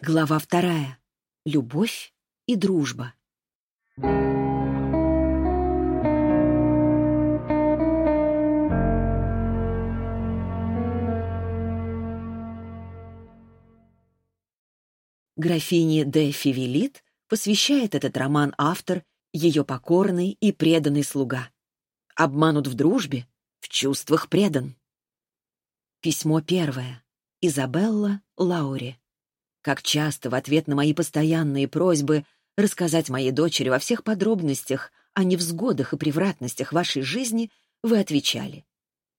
Глава вторая. Любовь и дружба. Графине де Фивелит посвящает этот роман автор, ее покорный и преданный слуга. Обманут в дружбе, в чувствах предан. Письмо первое. Изабелла Лаури. Как часто в ответ на мои постоянные просьбы рассказать моей дочери во всех подробностях о невзгодах и превратностях вашей жизни, вы отвечали.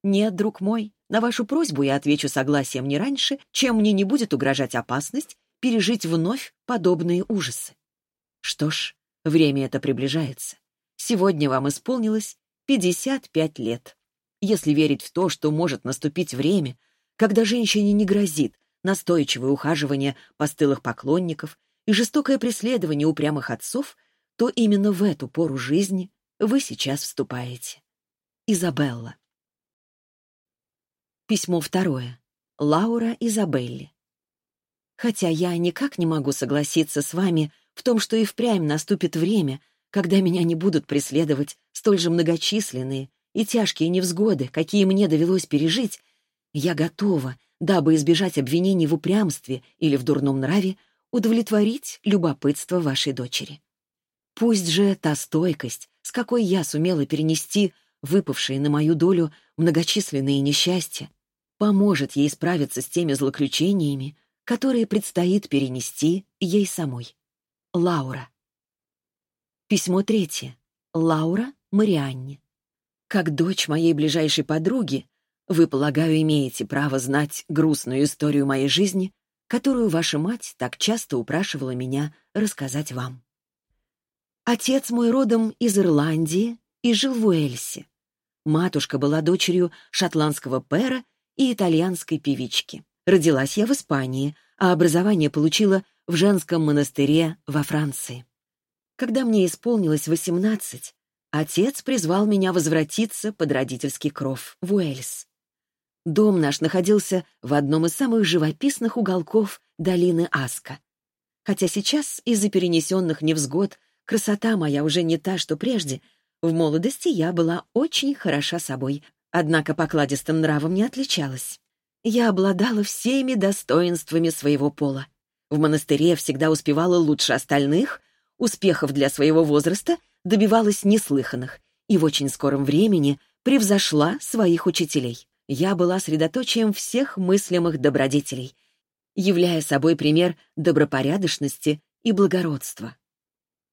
«Нет, друг мой, на вашу просьбу я отвечу согласием не раньше, чем мне не будет угрожать опасность пережить вновь подобные ужасы. Что ж, время это приближается. Сегодня вам исполнилось 55 лет. Если верить в то, что может наступить время, когда женщине не грозит настойчивое ухаживание постылых поклонников и жестокое преследование упрямых отцов, то именно в эту пору жизни вы сейчас вступаете. Изабелла. Письмо второе. Лаура Изабелли. Хотя я никак не могу согласиться с вами в том, что и впрямь наступит время, когда меня не будут преследовать столь же многочисленные и тяжкие невзгоды, какие мне довелось пережить, я готова, дабы избежать обвинений в упрямстве или в дурном нраве, удовлетворить любопытство вашей дочери. Пусть же та стойкость, с какой я сумела перенести выпавшие на мою долю многочисленные несчастья, поможет ей справиться с теми злоключениями, которые предстоит перенести ей самой. Лаура. Письмо третье. Лаура Марианне. Как дочь моей ближайшей подруги, вы, полагаю, имеете право знать грустную историю моей жизни, которую ваша мать так часто упрашивала меня рассказать вам. Отец мой родом из Ирландии и жил в Уэльсе. Матушка была дочерью шотландского пера и итальянской певички. Родилась я в Испании, а образование получила в женском монастыре во Франции. Когда мне исполнилось восемнадцать, отец призвал меня возвратиться под родительский кров в Уэльс. Дом наш находился в одном из самых живописных уголков долины Аска. Хотя сейчас, из-за перенесенных невзгод, красота моя уже не та, что прежде, в молодости я была очень хороша собой, однако покладистым нравом не отличалась я обладала всеми достоинствами своего пола. В монастыре всегда успевала лучше остальных, успехов для своего возраста добивалась неслыханных и в очень скором времени превзошла своих учителей. Я была средоточием всех мыслимых добродетелей, являя собой пример добропорядочности и благородства.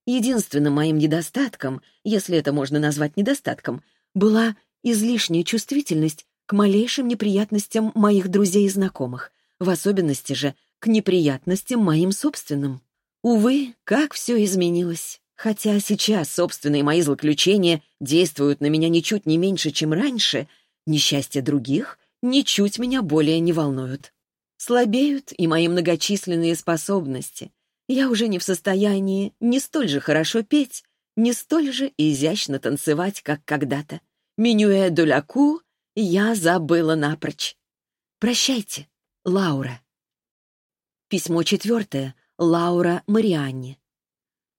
Единственным моим недостатком, если это можно назвать недостатком, была излишняя чувствительность к малейшим неприятностям моих друзей и знакомых, в особенности же к неприятностям моим собственным. Увы, как все изменилось. Хотя сейчас собственные мои злоключения действуют на меня ничуть не меньше, чем раньше, несчастья других ничуть меня более не волнуют. Слабеют и мои многочисленные способности. Я уже не в состоянии не столь же хорошо петь, не столь же изящно танцевать, как когда-то. Менюэ кур я забыла напрочь. Прощайте, Лаура. Письмо четвертое. Лаура Марианне.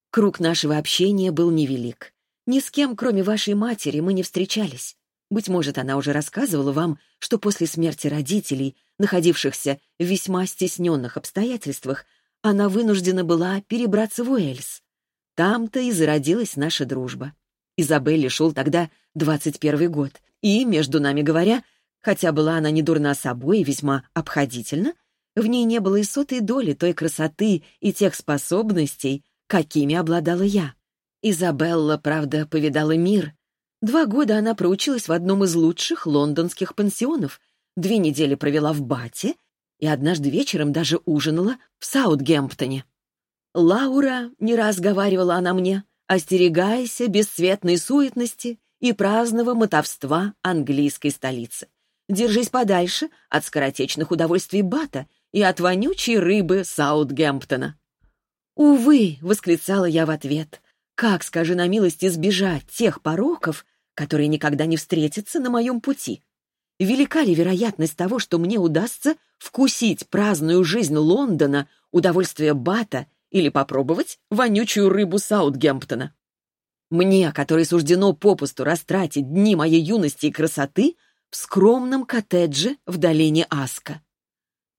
Круг нашего общения был невелик. Ни с кем, кроме вашей матери, мы не встречались. Быть может, она уже рассказывала вам, что после смерти родителей, находившихся в весьма стесненных обстоятельствах, она вынуждена была перебраться в Уэльс. Там-то и зародилась наша дружба. Изабелле шел тогда 21 год, и, между нами говоря, хотя была она не дурна собой и весьма обходительна, в ней не было и сотой доли той красоты и тех способностей, какими обладала я. Изабелла, правда, повидала мир. Два года она проучилась в одном из лучших лондонских пансионов, две недели провела в Бате и однажды вечером даже ужинала в Саутгемптоне. «Лаура», — не раз говаривала она мне, — «остерегайся бесцветной суетности и праздного мотовства английской столицы. Держись подальше от скоротечных удовольствий Бата и от вонючей рыбы Саутгемптона. «Увы», — восклицала я в ответ, — «как, скажи на милость, избежать тех пороков, которые никогда не встретятся на моем пути? Велика ли вероятность того, что мне удастся вкусить праздную жизнь Лондона, удовольствие Бата или попробовать вонючую рыбу Саутгемптона. Мне, которой суждено попусту растратить дни моей юности и красоты, в скромном коттедже в долине Аска.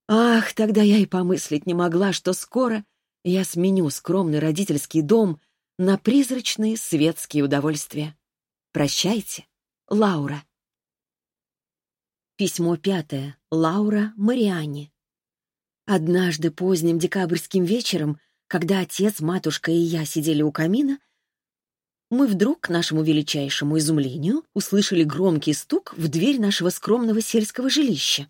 Ах, тогда я и помыслить не могла, что скоро я сменю скромный родительский дом на призрачные светские удовольствия. Прощайте, Лаура. Письмо пятое. Лаура Марианне. Однажды поздним декабрьским вечером, когда отец, матушка и я сидели у камина, мы вдруг, к нашему величайшему изумлению, услышали громкий стук в дверь нашего скромного сельского жилища.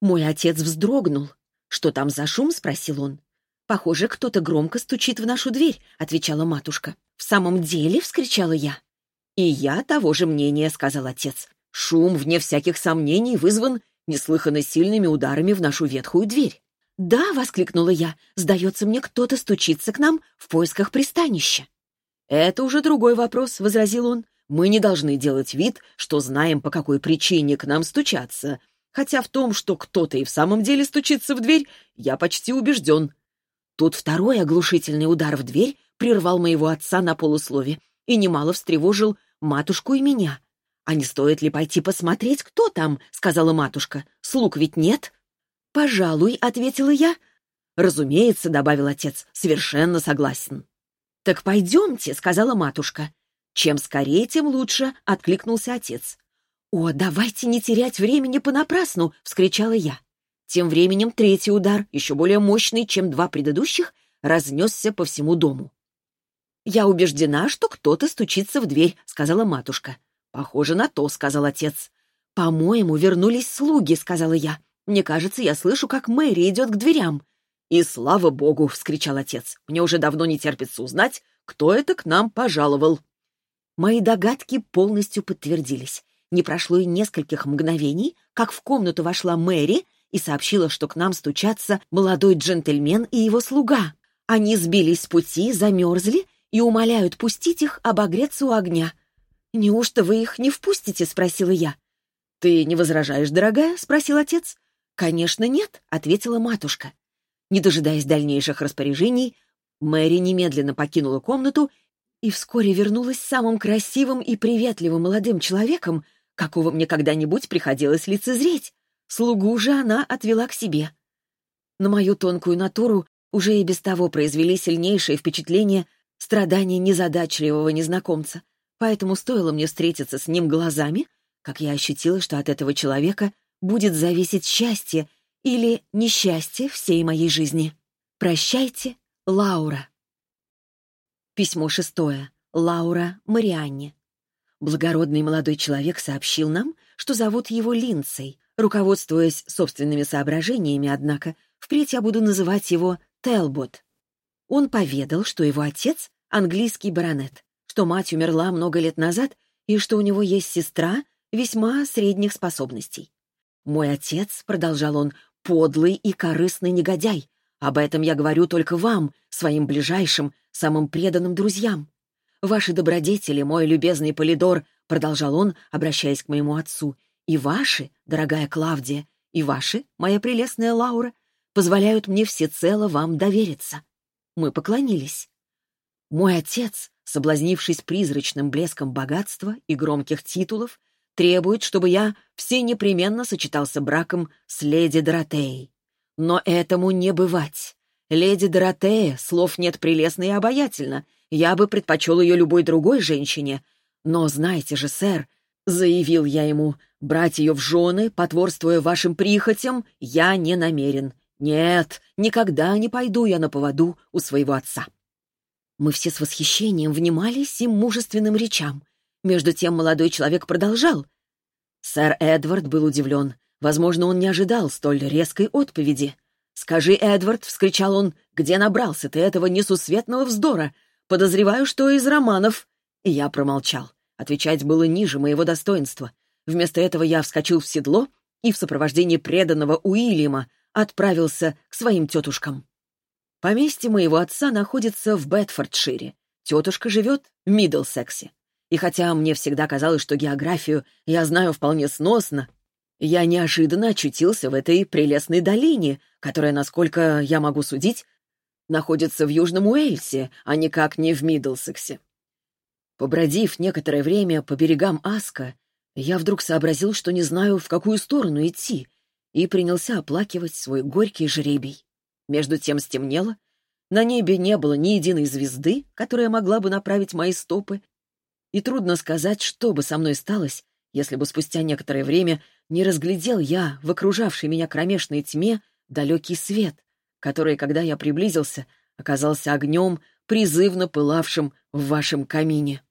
Мой отец вздрогнул. «Что там за шум?» — спросил он. «Похоже, кто-то громко стучит в нашу дверь», — отвечала матушка. «В самом деле?» — вскричала я. «И я того же мнения», — сказал отец. «Шум, вне всяких сомнений, вызван неслыханно сильными ударами в нашу ветхую дверь». «Да», — воскликнула я, — «сдается мне, кто-то стучится к нам в поисках пристанища». «Это уже другой вопрос», — возразил он. «Мы не должны делать вид, что знаем, по какой причине к нам стучаться. Хотя в том, что кто-то и в самом деле стучится в дверь, я почти убежден». Тут второй оглушительный удар в дверь прервал моего отца на полуслове и немало встревожил матушку и меня. «А не стоит ли пойти посмотреть, кто там?» — сказала матушка. «Слуг ведь нет?» «Пожалуй», — ответила я. «Разумеется», — добавил отец, — «совершенно согласен». «Так пойдемте», — сказала матушка. «Чем скорее, тем лучше», — откликнулся отец. «О, давайте не терять времени понапрасну!» — вскричала я. Тем временем третий удар, еще более мощный, чем два предыдущих, разнесся по всему дому. «Я убеждена, что кто-то стучится в дверь», — сказала матушка. «Похоже на то», — сказал отец. «По-моему, вернулись слуги», — сказала я. «Мне кажется, я слышу, как Мэри идет к дверям». «И слава богу!» — вскричал отец. «Мне уже давно не терпится узнать, кто это к нам пожаловал». Мои догадки полностью подтвердились. Не прошло и нескольких мгновений, как в комнату вошла Мэри и сообщила, что к нам стучатся молодой джентльмен и его слуга. Они сбились с пути, замерзли и умоляют пустить их обогреться у огня. «Неужто вы их не впустите?» — спросила я. «Ты не возражаешь, дорогая?» — спросил отец. «Конечно нет», — ответила матушка. Не дожидаясь дальнейших распоряжений, Мэри немедленно покинула комнату и вскоре вернулась самым красивым и приветливым молодым человеком, какого мне когда-нибудь приходилось лицезреть. Слугу же она отвела к себе. На мою тонкую натуру уже и без того произвели сильнейшее впечатление страдания незадачливого незнакомца, поэтому стоило мне встретиться с ним глазами, как я ощутила, что от этого человека будет зависеть счастье или несчастье всей моей жизни. Прощайте, Лаура. Письмо шестое. Лаура Марианне. Благородный молодой человек сообщил нам, что зовут его Линдсей. Руководствуясь собственными соображениями, однако, впредь я буду называть его Телбот. Он поведал, что его отец — английский баронет, что мать умерла много лет назад и что у него есть сестра весьма средних способностей. «Мой отец», — продолжал он, — «подлый и корыстный негодяй. Об этом я говорю только вам, своим ближайшим, самым преданным друзьям. Ваши добродетели, мой любезный Полидор, — продолжал он, обращаясь к моему отцу, — и ваши, дорогая Клавдия, и ваши, моя прелестная Лаура, позволяют мне всецело вам довериться. Мы поклонились. Мой отец, соблазнившись призрачным блеском богатства и громких титулов, требует, чтобы я все непременно сочетался браком с леди Доротеей. Но этому не бывать. Леди Доротея, слов нет прелестно и обаятельно, я бы предпочел ее любой другой женщине. Но знаете же, сэр, — заявил я ему, — брать ее в жены, потворствуя вашим прихотям, я не намерен. Нет, никогда не пойду я на поводу у своего отца. Мы все с восхищением внимали сим мужественным речам. Между тем молодой человек продолжал. Сэр Эдвард был удивлен. Возможно, он не ожидал столь резкой отповеди. «Скажи, Эдвард», — вскричал он, — «где набрался ты этого несусветного вздора? Подозреваю, что из романов». И я промолчал. Отвечать было ниже моего достоинства. Вместо этого я вскочил в седло и в сопровождении преданного Уильяма отправился к своим тетушкам. Поместье моего отца находится в Бетфордшире. Тетушка живет в Миддлсексе. И хотя мне всегда казалось, что географию я знаю вполне сносно, Я неожиданно очутился в этой прелестной долине, которая, насколько я могу судить, находится в Южном Уэльсе, а никак не в Миддлсексе. Побродив некоторое время по берегам Аска, я вдруг сообразил, что не знаю, в какую сторону идти, и принялся оплакивать свой горький жребий. Между тем стемнело, на небе не было ни единой звезды, которая могла бы направить мои стопы, и трудно сказать, что бы со мной сталось, если бы спустя некоторое время не разглядел я в окружавшей меня кромешной тьме далекий свет, который, когда я приблизился, оказался огнем, призывно пылавшим в вашем камине.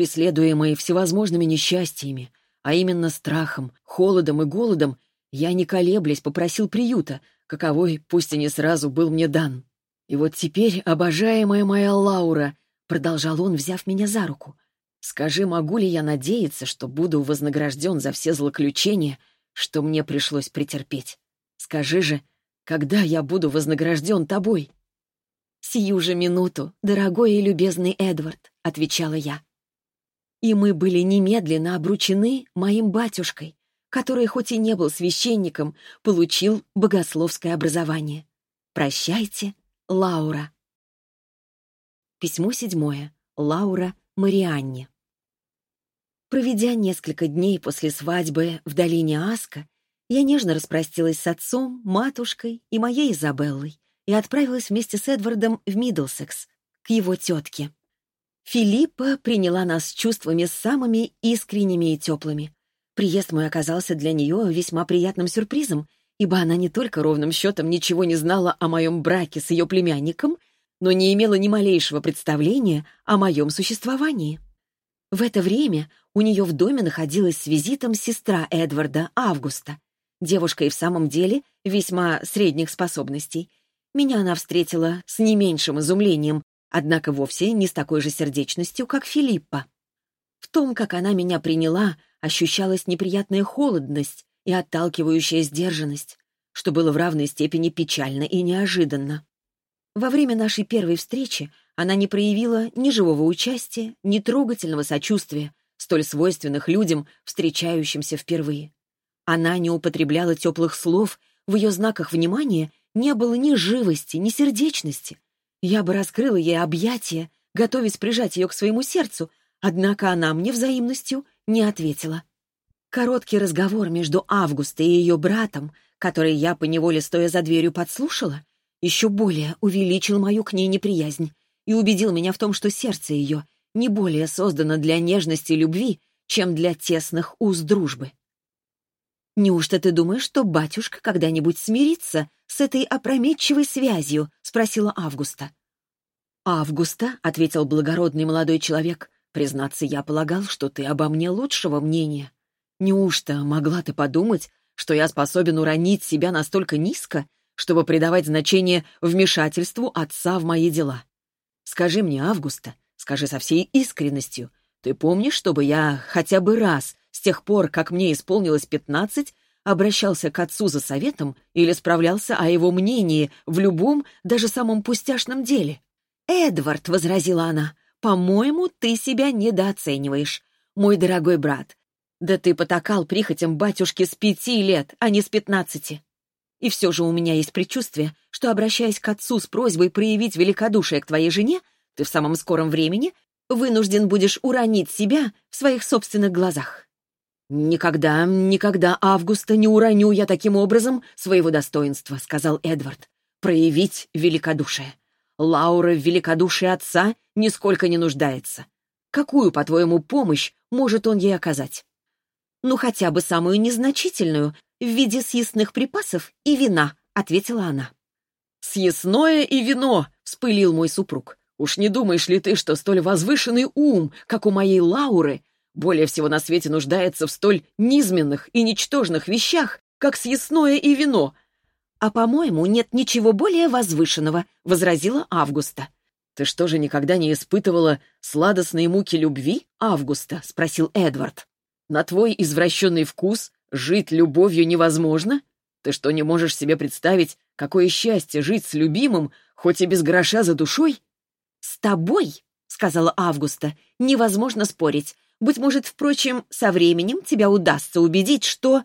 Преследуемый всевозможными несчастьями, а именно страхом, холодом и голодом, я, не колеблясь, попросил приюта, каковой, пусть и не сразу, был мне дан. И вот теперь, обожаемая моя Лаура, продолжал он, взяв меня за руку, скажи, могу ли я надеяться, что буду вознагражден за все злоключения, что мне пришлось претерпеть? Скажи же, когда я буду вознагражден тобой?» «Сию же минуту, дорогой и любезный Эдвард», — отвечала я. И мы были немедленно обручены моим батюшкой, который, хоть и не был священником, получил богословское образование. Прощайте, Лаура. Письмо седьмое. Лаура Марианне. Проведя несколько дней после свадьбы в долине Аска, я нежно распростилась с отцом, матушкой и моей Изабеллой и отправилась вместе с Эдвардом в Миддлсекс, к его тетке. Филиппа приняла нас чувствами самыми искренними и теплыми. Приезд мой оказался для нее весьма приятным сюрпризом, ибо она не только ровным счетом ничего не знала о моем браке с ее племянником, но не имела ни малейшего представления о моем существовании. В это время у нее в доме находилась с визитом сестра Эдварда, Августа. Девушка и в самом деле весьма средних способностей. Меня она встретила с не меньшим изумлением, однако вовсе не с такой же сердечностью, как Филиппа. В том, как она меня приняла, ощущалась неприятная холодность и отталкивающая сдержанность, что было в равной степени печально и неожиданно. Во время нашей первой встречи она не проявила ни живого участия, ни трогательного сочувствия, столь свойственных людям, встречающимся впервые. Она не употребляла теплых слов, в ее знаках внимания не было ни живости, ни сердечности. Я бы раскрыла ей объятия, готовясь прижать ее к своему сердцу, однако она мне взаимностью не ответила. Короткий разговор между Августой и ее братом, который я поневоле стоя за дверью подслушала, еще более увеличил мою к ней неприязнь и убедил меня в том, что сердце ее не более создано для нежности и любви, чем для тесных уз дружбы. «Неужто ты думаешь, что батюшка когда-нибудь смирится с этой опрометчивой связью?» — спросила Августа. «Августа», — ответил благородный молодой человек, — «признаться, я полагал, что ты обо мне лучшего мнения. Неужто могла ты подумать, что я способен уронить себя настолько низко, чтобы придавать значение вмешательству отца в мои дела? Скажи мне, Августа, скажи со всей искренностью, ты помнишь, чтобы я хотя бы раз, с тех пор, как мне исполнилось пятнадцать, обращался к отцу за советом или справлялся о его мнении в любом, даже самом пустяшном деле? «Эдвард», — возразила она, — «по-моему, ты себя недооцениваешь. Мой дорогой брат, да ты потакал прихотям батюшки с пяти лет, а не с пятнадцати. И все же у меня есть предчувствие, что, обращаясь к отцу с просьбой проявить великодушие к твоей жене, ты в самом скором времени вынужден будешь уронить себя в своих собственных глазах. «Никогда, никогда, Августа, не уроню я таким образом своего достоинства», — сказал Эдвард. «Проявить великодушие. Лаура в великодушии отца нисколько не нуждается. Какую, по-твоему, помощь может он ей оказать?» «Ну, хотя бы самую незначительную, в виде съестных припасов и вина», — ответила она. «Съестное и вино!» — вспылил мой супруг. «Уж не думаешь ли ты, что столь возвышенный ум, как у моей Лауры, более всего на свете нуждается в столь низменных и ничтожных вещах, как съестное и вино?» «А, по-моему, нет ничего более возвышенного», — возразила Августа. «Ты что же никогда не испытывала сладостные муки любви, Августа?» — спросил Эдвард. На твой извращенный вкус жить любовью невозможно? Ты что, не можешь себе представить, какое счастье жить с любимым, хоть и без гроша за душой? «С тобой», — сказала Августа, — «невозможно спорить. Быть может, впрочем, со временем тебя удастся убедить, что...»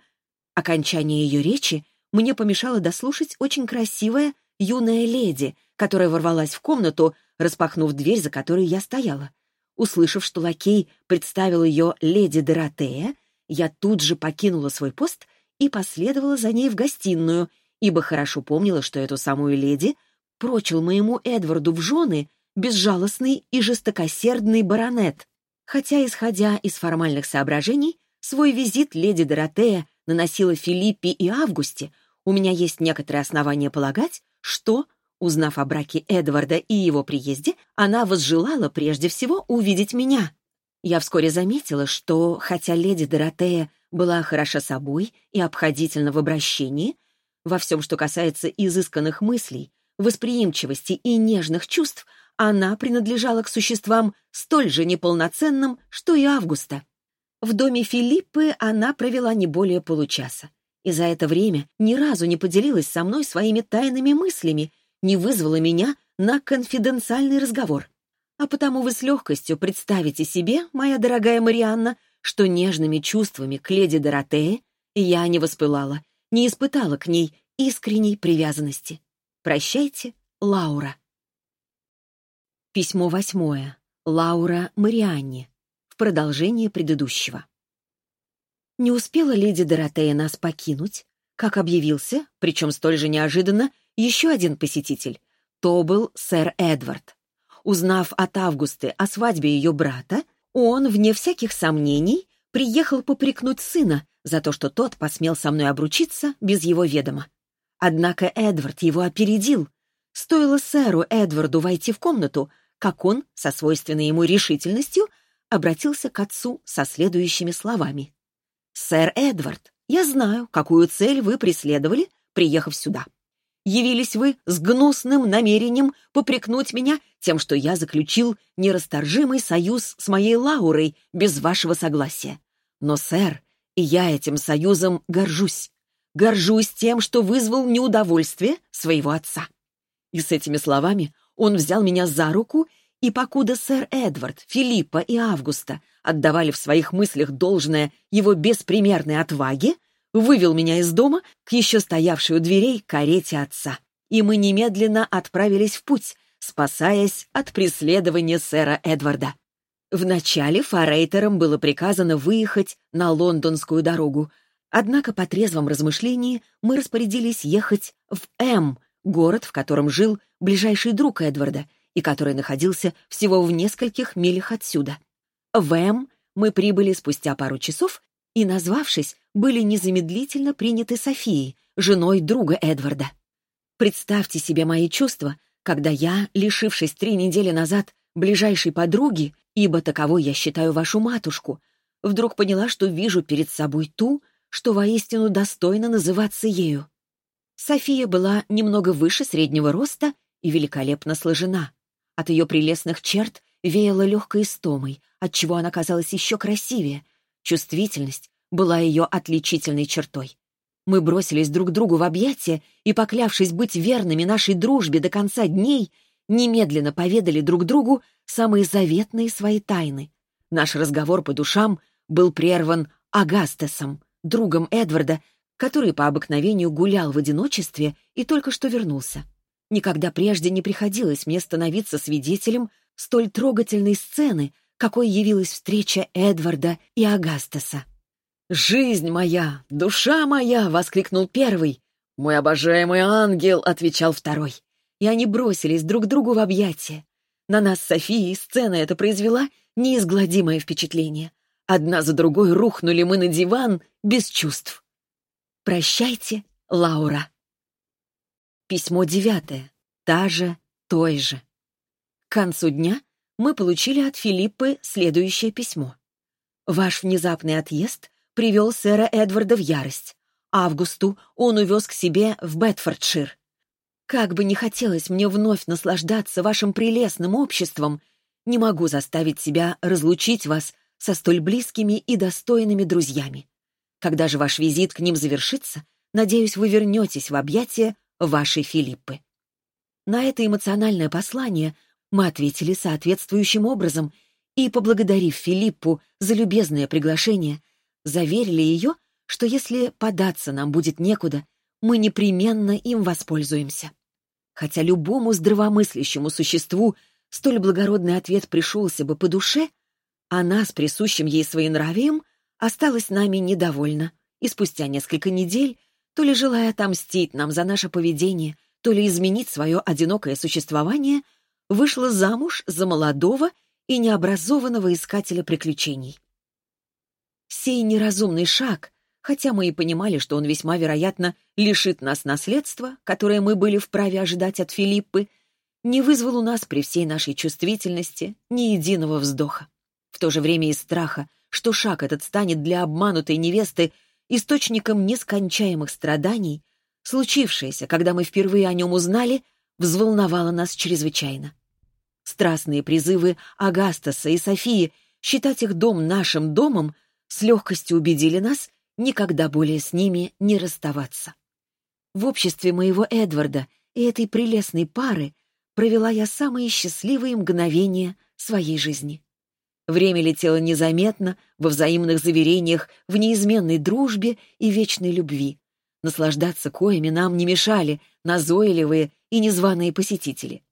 Окончание ее речи мне помешало дослушать очень красивая юная леди, которая ворвалась в комнату, распахнув дверь, за которой я стояла. Услышав, что лакей представил ее леди Доротея, я тут же покинула свой пост и последовала за ней в гостиную, ибо хорошо помнила, что эту самую леди прочил моему Эдварду в жены безжалостный и жестокосердный баронет. Хотя, исходя из формальных соображений, свой визит леди Доротея наносила Филиппе и Августе, у меня есть некоторые основания полагать, что, узнав о браке Эдварда и его приезде, она возжелала прежде всего увидеть меня. Я вскоре заметила, что, хотя леди Доротея была хороша собой и обходительна в обращении, во всем, что касается изысканных мыслей, восприимчивости и нежных чувств, она принадлежала к существам столь же неполноценным, что и Августа. В доме Филиппы она провела не более получаса, и за это время ни разу не поделилась со мной своими тайными мыслями, не вызвала меня на конфиденциальный разговор. А потому вы с легкостью представите себе, моя дорогая Марианна, что нежными чувствами к леди Доротее я не воспылала, не испытала к ней искренней привязанности. Прощайте, Лаура. Письмо восьмое. Лаура Марианне. В продолжение предыдущего. Не успела леди Доротея нас покинуть, как объявился, причем столь же неожиданно, еще один посетитель. То был сэр Эдвард. Узнав от Августы о свадьбе ее брата, он, вне всяких сомнений, приехал попрекнуть сына за то, что тот посмел со мной обручиться без его ведома. Однако Эдвард его опередил. Стоило сэру Эдварду войти в комнату, как он, со свойственной ему решительностью, обратился к отцу со следующими словами. «Сэр Эдвард, я знаю, какую цель вы преследовали, приехав сюда. Явились вы с гнусным намерением попрекнуть меня тем, что я заключил нерасторжимый союз с моей Лаурой без вашего согласия. Но, сэр, и я этим союзом горжусь. Горжусь тем, что вызвал неудовольствие своего отца. И с этими словами он взял меня за руку, и покуда сэр Эдвард, Филиппа и Августа отдавали в своих мыслях должное его беспримерной отваге, вывел меня из дома к еще стоявшей у дверей карете отца. И мы немедленно отправились в путь, спасаясь от преследования сэра Эдварда. Вначале форейтерам было приказано выехать на лондонскую дорогу, однако по трезвом размышлении мы распорядились ехать в М, город, в котором жил ближайший друг Эдварда и который находился всего в нескольких милях отсюда. В М мы прибыли спустя пару часов и, назвавшись, были незамедлительно приняты Софией, женой друга Эдварда. Представьте себе мои чувства, когда я, лишившись три недели назад ближайшей подруги, ибо таковой я считаю вашу матушку, вдруг поняла, что вижу перед собой ту, что воистину достойно называться ею. София была немного выше среднего роста и великолепно сложена. От ее прелестных черт веяло легкой истомой, отчего она казалась еще красивее. Чувствительность была ее отличительной чертой. Мы бросились друг другу в объятия и, поклявшись быть верными нашей дружбе до конца дней, немедленно поведали друг другу самые заветные свои тайны. Наш разговор по душам был прерван Агастесом, другом Эдварда, который по обыкновению гулял в одиночестве и только что вернулся. Никогда прежде не приходилось мне становиться свидетелем столь трогательной сцены, какой явилась встреча Эдварда и Агастеса. «Жизнь моя, душа моя!» — воскликнул первый. «Мой обожаемый ангел!» — отвечал второй. И они бросились друг другу в объятия. На нас с Софией сцена эта произвела неизгладимое впечатление. Одна за другой рухнули мы на диван без чувств. «Прощайте, Лаура». Письмо девятое. Та же, той же. К концу дня мы получили от Филиппы следующее письмо. «Ваш внезапный отъезд привел сэра Эдварда в ярость. Августу он увез к себе в Бетфордшир. Как бы не хотелось мне вновь наслаждаться вашим прелестным обществом, не могу заставить себя разлучить вас со столь близкими и достойными друзьями. Когда же ваш визит к ним завершится, надеюсь, вы вернетесь в объятия вашей Филиппы. На это эмоциональное послание мы ответили соответствующим образом и, поблагодарив Филиппу за любезное приглашение, заверили ее, что если податься нам будет некуда, мы непременно им воспользуемся. Хотя любому здравомыслящему существу столь благородный ответ пришелся бы по душе, она с присущим ей своенравием осталась нами недовольна, и спустя несколько недель, то ли желая отомстить нам за наше поведение, то ли изменить свое одинокое существование, вышла замуж за молодого и необразованного искателя приключений. Сей неразумный шаг, хотя мы и понимали, что он весьма вероятно лишит нас наследства, которое мы были вправе ожидать от Филиппы, не вызвал у нас при всей нашей чувствительности ни единого вздоха. В то же время из страха, что шаг этот станет для обманутой невесты источником нескончаемых страданий, случившееся, когда мы впервые о нем узнали, взволновало нас чрезвычайно. Страстные призывы Агастаса и Софии считать их дом нашим домом с легкостью убедили нас никогда более с ними не расставаться. В обществе моего Эдварда и этой прелестной пары провела я самые счастливые мгновения своей жизни. Время летело незаметно, во взаимных заверениях, в неизменной дружбе и вечной любви. Наслаждаться коями нам не мешали назойливые и незваные посетители.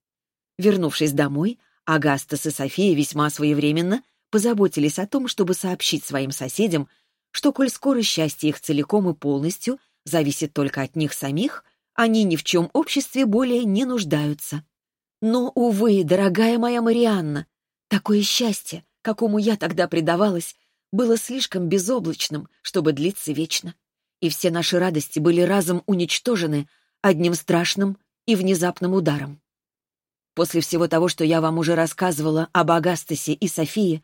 Вернувшись домой, Агастас и София весьма своевременно позаботились о том, чтобы сообщить своим соседям, что, коль скоро счастье их целиком и полностью зависит только от них самих, они ни в чем обществе более не нуждаются. Но, увы, дорогая моя Марианна, такое счастье, какому я тогда предавалась, было слишком безоблачным, чтобы длиться вечно. И все наши радости были разом уничтожены одним страшным и внезапным ударом. После всего того, что я вам уже рассказывала об Агастасе и Софии,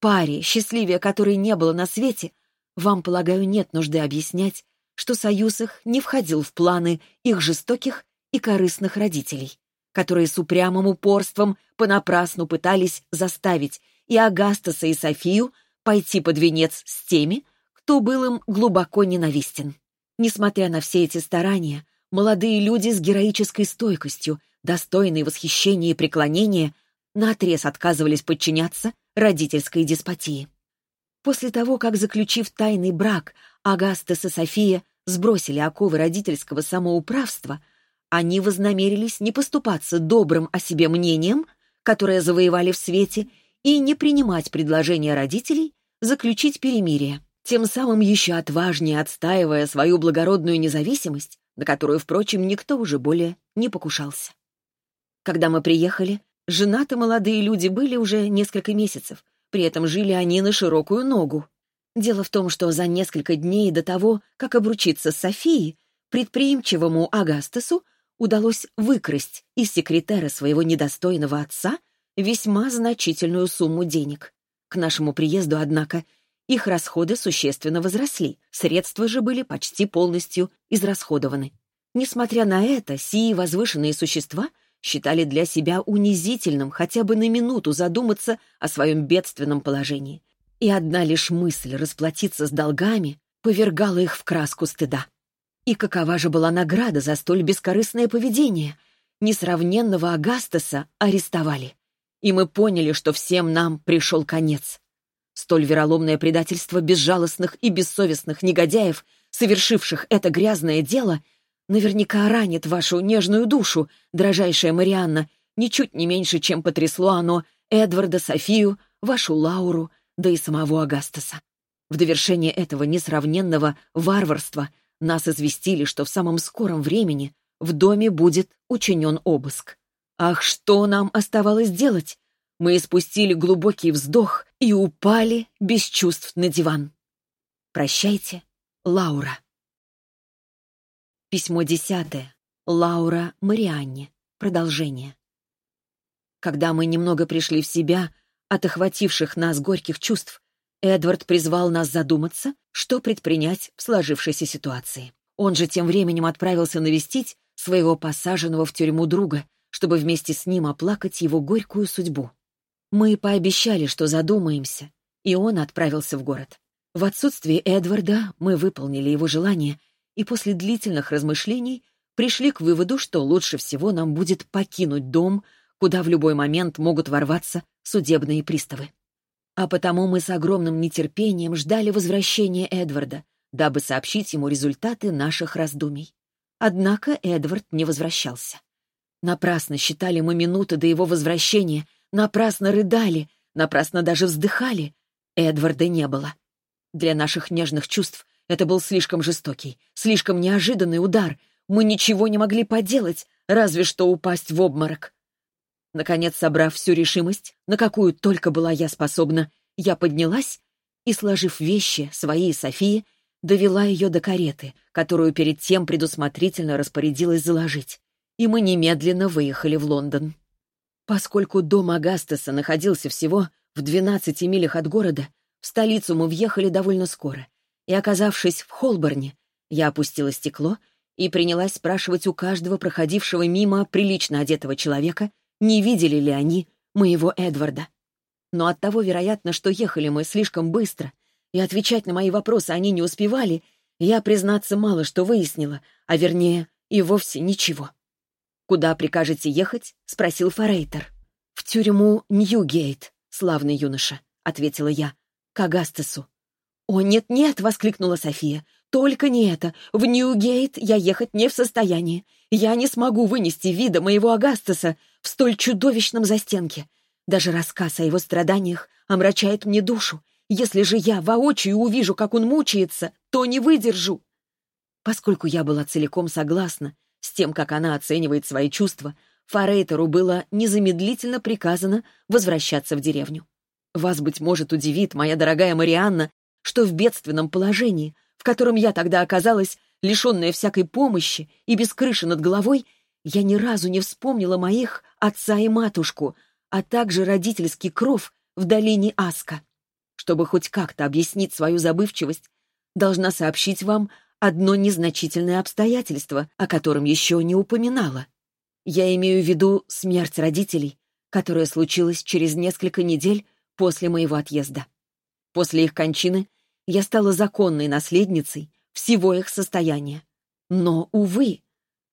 паре, счастливее которой не было на свете, вам, полагаю, нет нужды объяснять, что союз их не входил в планы их жестоких и корыстных родителей, которые с упрямым упорством понапрасну пытались заставить и Агастаса, и Софию пойти под венец с теми, кто был им глубоко ненавистен. Несмотря на все эти старания, молодые люди с героической стойкостью, достойные восхищения и преклонения, наотрез отказывались подчиняться родительской деспотии. После того, как, заключив тайный брак, Агастас и София сбросили оковы родительского самоуправства, они вознамерились не поступаться добрым о себе мнением, которое завоевали в свете, и не принимать предложения родителей заключить перемирие, тем самым еще отважнее отстаивая свою благородную независимость, на которую, впрочем, никто уже более не покушался. Когда мы приехали, женаты молодые люди были уже несколько месяцев, при этом жили они на широкую ногу. Дело в том, что за несколько дней до того, как обручиться с Софией, предприимчивому Агастасу удалось выкрасть из секретера своего недостойного отца весьма значительную сумму денег. К нашему приезду, однако, их расходы существенно возросли, средства же были почти полностью израсходованы. Несмотря на это, сии возвышенные существа считали для себя унизительным хотя бы на минуту задуматься о своем бедственном положении. И одна лишь мысль расплатиться с долгами повергала их в краску стыда. И какова же была награда за столь бескорыстное поведение? Несравненного Агастаса арестовали и мы поняли, что всем нам пришел конец. Столь вероломное предательство безжалостных и бессовестных негодяев, совершивших это грязное дело, наверняка ранит вашу нежную душу, дрожайшая Марианна, ничуть не меньше, чем потрясло оно Эдварда, Софию, вашу Лауру, да и самого Агастаса. В довершение этого несравненного варварства нас известили, что в самом скором времени в доме будет учинен обыск. Ах, что нам оставалось делать? Мы испустили глубокий вздох и упали без чувств на диван. Прощайте, Лаура. Письмо десятое. Лаура Марианне. Продолжение. Когда мы немного пришли в себя от охвативших нас горьких чувств, Эдвард призвал нас задуматься, что предпринять в сложившейся ситуации. Он же тем временем отправился навестить своего посаженного в тюрьму друга, чтобы вместе с ним оплакать его горькую судьбу. Мы пообещали, что задумаемся, и он отправился в город. В отсутствие Эдварда мы выполнили его желание и после длительных размышлений пришли к выводу, что лучше всего нам будет покинуть дом, куда в любой момент могут ворваться судебные приставы. А потому мы с огромным нетерпением ждали возвращения Эдварда, дабы сообщить ему результаты наших раздумий. Однако Эдвард не возвращался. Напрасно считали мы минуты до его возвращения, напрасно рыдали, напрасно даже вздыхали. Эдварда не было. Для наших нежных чувств это был слишком жестокий, слишком неожиданный удар. Мы ничего не могли поделать, разве что упасть в обморок. Наконец, собрав всю решимость, на какую только была я способна, я поднялась и, сложив вещи, свои и Софии, довела ее до кареты, которую перед тем предусмотрительно распорядилась заложить, и мы немедленно выехали в Лондон. Поскольку дом Агастеса находился всего в 12 милях от города, в столицу мы въехали довольно скоро, и, оказавшись в Холборне, я опустила стекло и принялась спрашивать у каждого проходившего мимо прилично одетого человека, не видели ли они моего Эдварда. Но от того, вероятно, что ехали мы слишком быстро, и отвечать на мои вопросы они не успевали, я, признаться, мало что выяснила, а вернее, и вовсе ничего. «Куда прикажете ехать?» — спросил Форейтер. «В тюрьму Ньюгейт, славный юноша», — ответила я, — «к Агастесу». «О, нет-нет!» — воскликнула София. «Только не это! В Ньюгейт я ехать не в состоянии. Я не смогу вынести вида моего Агастеса в столь чудовищном застенке. Даже рассказ о его страданиях омрачает мне душу. Если же я воочию увижу, как он мучается, то не выдержу. Поскольку я была целиком согласна с тем, как она оценивает свои чувства, Форейтеру было незамедлительно приказано возвращаться в деревню. Вас, быть может, удивит, моя дорогая Марианна, что в бедственном положении, в котором я тогда оказалась, лишенная всякой помощи и без крыши над головой, я ни разу не вспомнила моих отца и матушку, а также родительский кров в долине Аска. Чтобы хоть как-то объяснить свою забывчивость, должна сообщить вам одно незначительное обстоятельство, о котором еще не упоминала. Я имею в виду смерть родителей, которая случилась через несколько недель после моего отъезда. После их кончины я стала законной наследницей всего их состояния. Но, увы,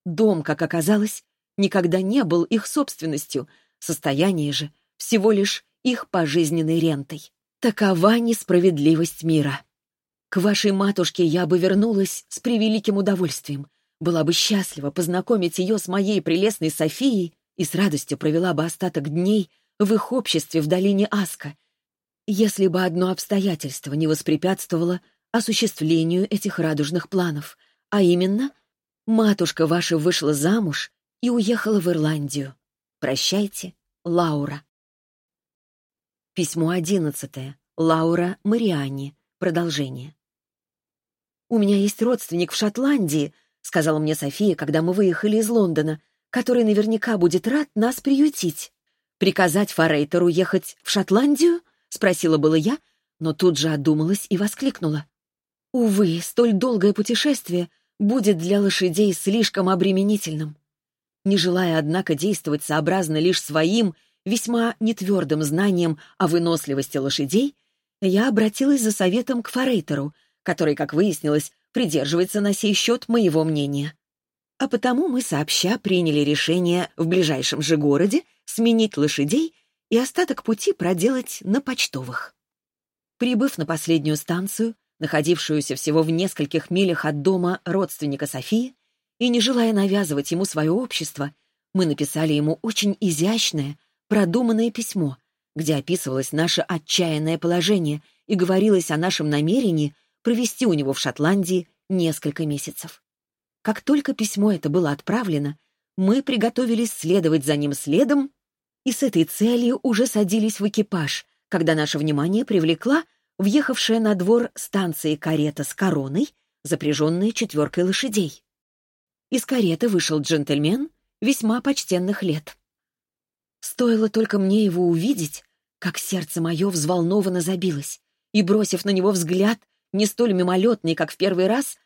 дом, как оказалось, никогда не был их собственностью, состояние же всего лишь их пожизненной рентой. Такова несправедливость мира. К вашей матушке я бы вернулась с превеликим удовольствием, была бы счастлива познакомить ее с моей прелестной Софией и с радостью провела бы остаток дней в их обществе в долине Аска, если бы одно обстоятельство не воспрепятствовало осуществлению этих радужных планов, а именно, матушка ваша вышла замуж и уехала в Ирландию. Прощайте, Лаура. Письмо одиннадцатое. Лаура Мариани. Продолжение. «У меня есть родственник в Шотландии», — сказала мне София, когда мы выехали из Лондона, который наверняка будет рад нас приютить. «Приказать Форейтеру ехать в Шотландию?» — спросила было я, но тут же одумалась и воскликнула. «Увы, столь долгое путешествие будет для лошадей слишком обременительным». Не желая, однако, действовать сообразно лишь своим весьма нетвердым знанием о выносливости лошадей, я обратилась за советом к Форейтеру, который, как выяснилось, придерживается на сей счет моего мнения. А потому мы сообща приняли решение в ближайшем же городе сменить лошадей и остаток пути проделать на почтовых. Прибыв на последнюю станцию, находившуюся всего в нескольких милях от дома родственника Софии, и не желая навязывать ему свое общество, мы написали ему очень изящное, продуманное письмо, где описывалось наше отчаянное положение и говорилось о нашем намерении провести у него в Шотландии несколько месяцев. Как только письмо это было отправлено, мы приготовились следовать за ним следом и с этой целью уже садились в экипаж, когда наше внимание привлекла въехавшая на двор станции карета с короной, запряженная четверкой лошадей. Из кареты вышел джентльмен весьма почтенных лет. Стоило только мне его увидеть, как сердце мое взволнованно забилось, и, бросив на него взгляд, не столь мимолетный, как в первый раз,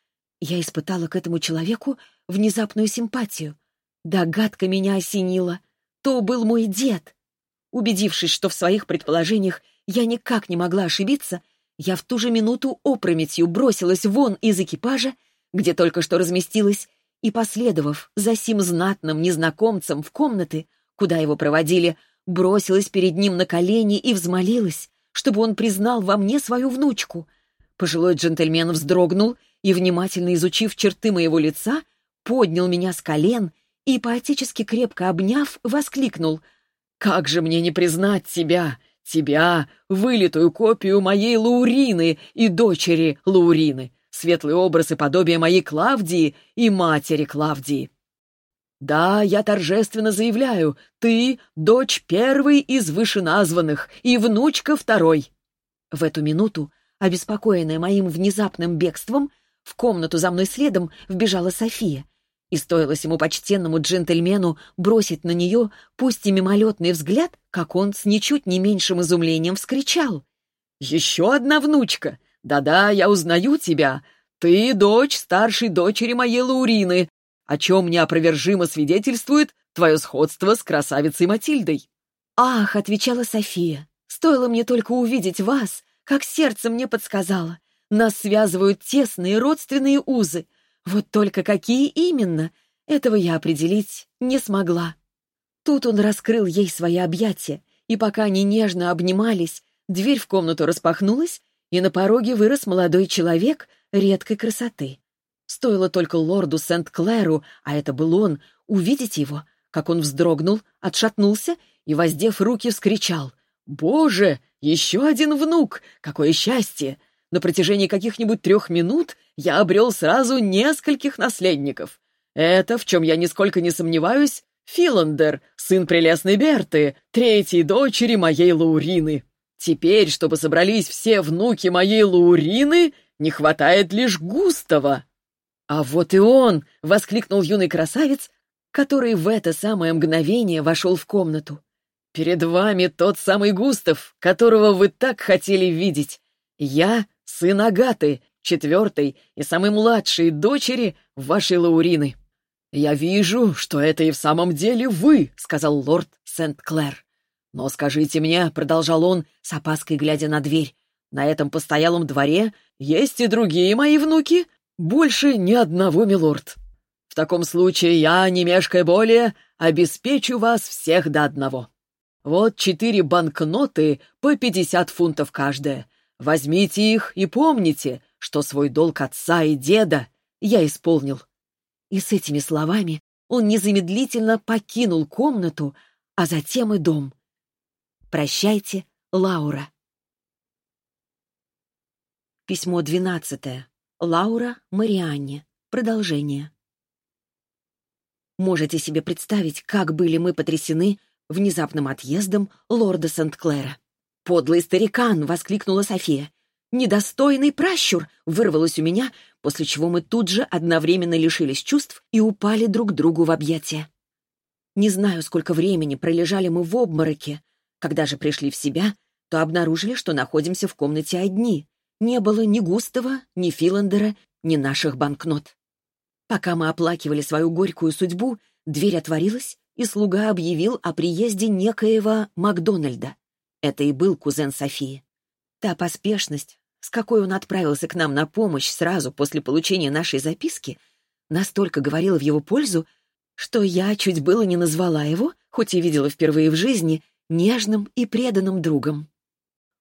я испытала к этому человеку внезапную симпатию. Догадка меня осенила. То был мой дед. Убедившись, что в своих предположениях я никак не могла ошибиться, я в ту же минуту опрометью бросилась вон из экипажа, где только что разместилась, и, последовав за сим знатным незнакомцем в комнаты, куда его проводили, бросилась перед ним на колени и взмолилась, чтобы он признал во мне свою внучку. Пожилой джентльмен вздрогнул и, внимательно изучив черты моего лица, поднял меня с колен и, поотечески крепко обняв, воскликнул. «Как же мне не признать тебя, тебя, вылитую копию моей Лаурины и дочери Лаурины, светлый образ и подобие моей Клавдии и матери Клавдии!» «Да, я торжественно заявляю, ты — дочь первой из вышеназванных и внучка второй». В эту минуту, обеспокоенная моим внезапным бегством, в комнату за мной следом вбежала София. И стоило ему почтенному джентльмену бросить на нее, пусть и мимолетный взгляд, как он с ничуть не меньшим изумлением вскричал. «Еще одна внучка! Да-да, я узнаю тебя! Ты дочь старшей дочери моей Лаурины, о чем неопровержимо свидетельствует твое сходство с красавицей Матильдой». «Ах», — отвечала София, — «стоило мне только увидеть вас, как сердце мне подсказало. Нас связывают тесные родственные узы. Вот только какие именно, этого я определить не смогла». Тут он раскрыл ей свои объятия, и пока они нежно обнимались, дверь в комнату распахнулась, и на пороге вырос молодой человек редкой красоты. Стоило только лорду Сент-Клэру, а это был он, увидеть его, как он вздрогнул, отшатнулся и, воздев руки, вскричал. «Боже, еще один внук! Какое счастье! На протяжении каких-нибудь трех минут я обрел сразу нескольких наследников. Это, в чем я нисколько не сомневаюсь, Филандер, сын прелестной Берты, третьей дочери моей Лаурины. Теперь, чтобы собрались все внуки моей Лаурины, не хватает лишь Густава. «А вот и он!» — воскликнул юный красавец, который в это самое мгновение вошел в комнату. «Перед вами тот самый Густав, которого вы так хотели видеть. Я — сын Агаты, четвертой и самой младшей дочери вашей Лаурины». «Я вижу, что это и в самом деле вы», — сказал лорд Сент-Клэр. «Но скажите мне», — продолжал он, с опаской глядя на дверь, «на этом постоялом дворе есть и другие мои внуки, «Больше ни одного, милорд. В таком случае я, не мешкая более, обеспечу вас всех до одного. Вот четыре банкноты по пятьдесят фунтов каждая. Возьмите их и помните, что свой долг отца и деда я исполнил». И с этими словами он незамедлительно покинул комнату, а затем и дом. «Прощайте, Лаура». Письмо двенадцатое. Лаура Марианне. Продолжение. Можете себе представить, как были мы потрясены внезапным отъездом лорда Сент-Клэра. «Подлый старикан!» — воскликнула София. «Недостойный пращур!» — вырвалось у меня, после чего мы тут же одновременно лишились чувств и упали друг другу в объятия. Не знаю, сколько времени пролежали мы в обмороке. Когда же пришли в себя, то обнаружили, что находимся в комнате одни. Не было ни Густава, ни Филандера, ни наших банкнот. Пока мы оплакивали свою горькую судьбу, дверь отворилась, и слуга объявил о приезде некоего Макдональда. Это и был кузен Софии. Та поспешность, с какой он отправился к нам на помощь сразу после получения нашей записки, настолько говорила в его пользу, что я чуть было не назвала его, хоть и видела впервые в жизни, нежным и преданным другом.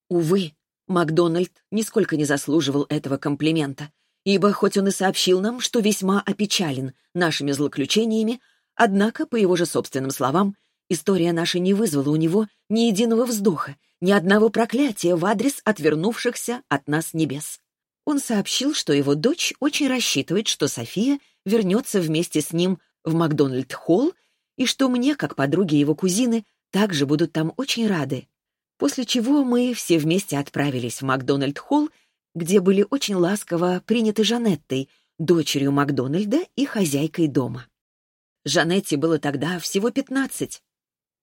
Увы, Макдональд нисколько не заслуживал этого комплимента, ибо хоть он и сообщил нам, что весьма опечален нашими злоключениями, однако, по его же собственным словам, история наша не вызвала у него ни единого вздоха, ни одного проклятия в адрес отвернувшихся от нас небес. Он сообщил, что его дочь очень рассчитывает, что София вернется вместе с ним в Макдональд-холл и что мне, как подруге его кузины, также будут там очень рады, После чего мы все вместе отправились в Макдональд-холл, где были очень ласково приняты Жанеттой, дочерью Макдональда и хозяйкой дома. Жанетте было тогда всего пятнадцать.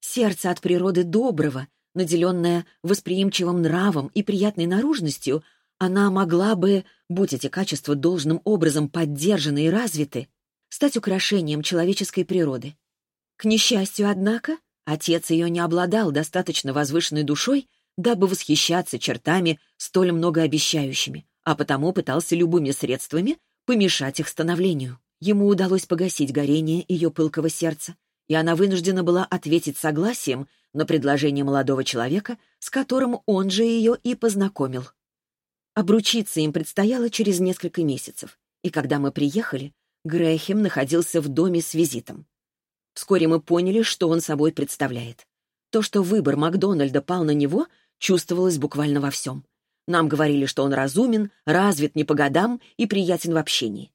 Сердце от природы доброго, наделенное восприимчивым нравом и приятной наружностью, она могла бы, будь эти качества должным образом поддержаны и развиты, стать украшением человеческой природы. К несчастью, однако, Отец ее не обладал достаточно возвышенной душой, дабы восхищаться чертами столь многообещающими, а потому пытался любыми средствами помешать их становлению. Ему удалось погасить горение ее пылкого сердца, и она вынуждена была ответить согласием на предложение молодого человека, с которым он же ее и познакомил. Обручиться им предстояло через несколько месяцев, и когда мы приехали, Грэхем находился в доме с визитом. Вскоре мы поняли, что он собой представляет. То, что выбор Макдональда пал на него, чувствовалось буквально во всем. Нам говорили, что он разумен, развит не по годам и приятен в общении.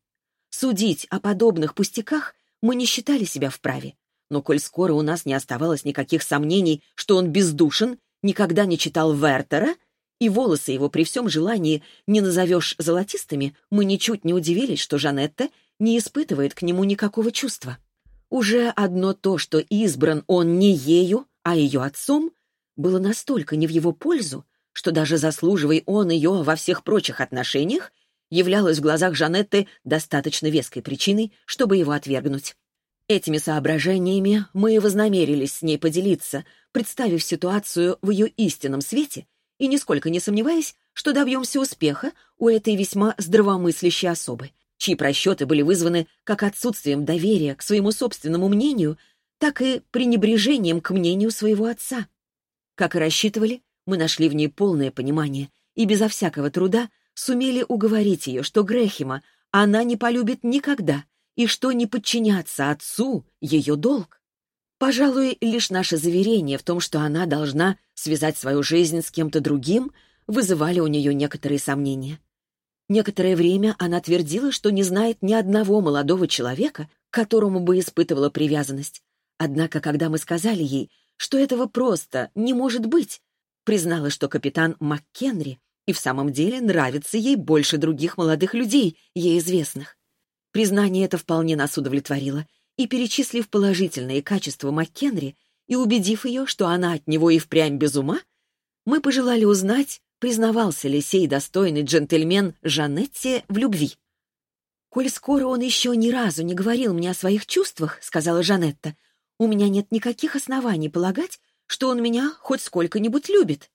Судить о подобных пустяках мы не считали себя вправе. Но коль скоро у нас не оставалось никаких сомнений, что он бездушен, никогда не читал Вертера, и волосы его при всем желании не назовешь золотистыми, мы ничуть не удивились, что Жанетта не испытывает к нему никакого чувства. Уже одно то, что избран он не ею, а ее отцом, было настолько не в его пользу, что даже заслуживая он ее во всех прочих отношениях, являлось в глазах Жанетты достаточно веской причиной, чтобы его отвергнуть. Этими соображениями мы и вознамерились с ней поделиться, представив ситуацию в ее истинном свете и нисколько не сомневаясь, что добьемся успеха у этой весьма здравомыслящей особы, чьи просчеты были вызваны как отсутствием доверия к своему собственному мнению, так и пренебрежением к мнению своего отца. Как и рассчитывали, мы нашли в ней полное понимание и безо всякого труда сумели уговорить ее, что Грехима она не полюбит никогда и что не подчиняться отцу — ее долг. Пожалуй, лишь наше заверение в том, что она должна связать свою жизнь с кем-то другим, вызывали у нее некоторые сомнения. Некоторое время она твердила, что не знает ни одного молодого человека, к которому бы испытывала привязанность. Однако, когда мы сказали ей, что этого просто не может быть, признала, что капитан МакКенри и в самом деле нравится ей больше других молодых людей, ей известных. Признание это вполне нас удовлетворило, и, перечислив положительные качества МакКенри и убедив ее, что она от него и впрямь без ума, мы пожелали узнать, признавался ли сей достойный джентльмен Жанетте в любви. «Коль скоро он еще ни разу не говорил мне о своих чувствах», — сказала Жанетта, «у меня нет никаких оснований полагать, что он меня хоть сколько-нибудь любит».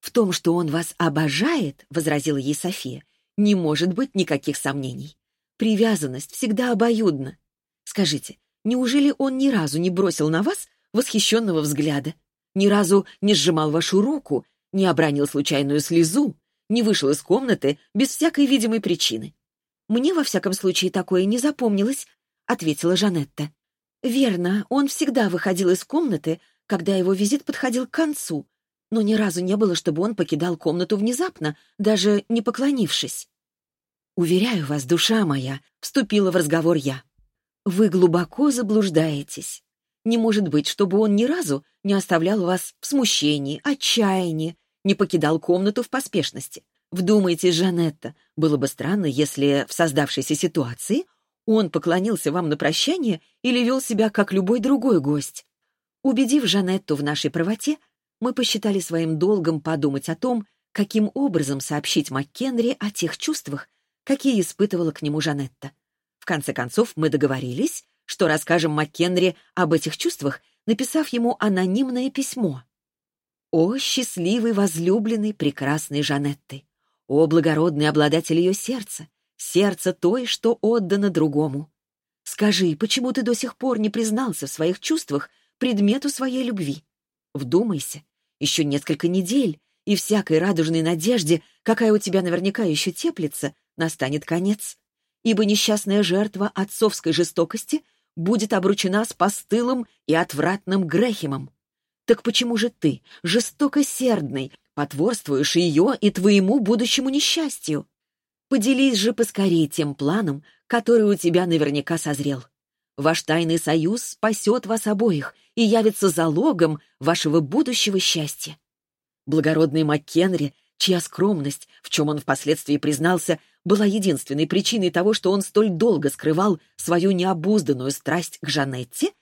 «В том, что он вас обожает», — возразила ей София, «не может быть никаких сомнений. Привязанность всегда обоюдна. Скажите, неужели он ни разу не бросил на вас восхищенного взгляда? Ни разу не сжимал вашу руку, не обронил случайную слезу, не вышел из комнаты без всякой видимой причины? Мне, во всяком случае, такое не запомнилось, — ответила Жанетта. Верно, он всегда выходил из комнаты, когда его визит подходил к концу, но ни разу не было, чтобы он покидал комнату внезапно, даже не поклонившись. «Уверяю вас, душа моя», — вступила в разговор я. «Вы глубоко заблуждаетесь. Не может быть, чтобы он ни разу не оставлял вас в смущении, отчаянии, не покидал комнату в поспешности. Вдумайтесь, Жанетта, было бы странно, если в создавшейся ситуации он поклонился вам на прощание или вел себя, как любой другой гость. Убедив Жанетту в нашей правоте, мы посчитали своим долгом подумать о том, каким образом сообщить МакКенри о тех чувствах, какие испытывала к нему Жанетта. В конце концов, мы договорились, что расскажем МакКенри об этих чувствах, написав ему анонимное письмо. «О, счастливый, возлюбленный, прекрасный Жанетты! О, благородный обладатель ее сердца! Сердце той, что отдано другому! Скажи, почему ты до сих пор не признался в своих чувствах предмету своей любви? Вдумайся, еще несколько недель, и всякой радужной надежде, какая у тебя наверняка еще теплится, настанет конец. Ибо несчастная жертва отцовской жестокости будет обручена с постылым и отвратным Грехимом. Так почему же ты, жестокосердный, потворствуешь ее и твоему будущему несчастью? Поделись же поскорее тем планом, который у тебя наверняка созрел. Ваш тайный союз спасет вас обоих и явится залогом вашего будущего счастья. Благородный Маккенри, чья скромность, в чем он впоследствии признался, была единственной причиной того, что он столь долго скрывал свою необузданную страсть к Жанетте,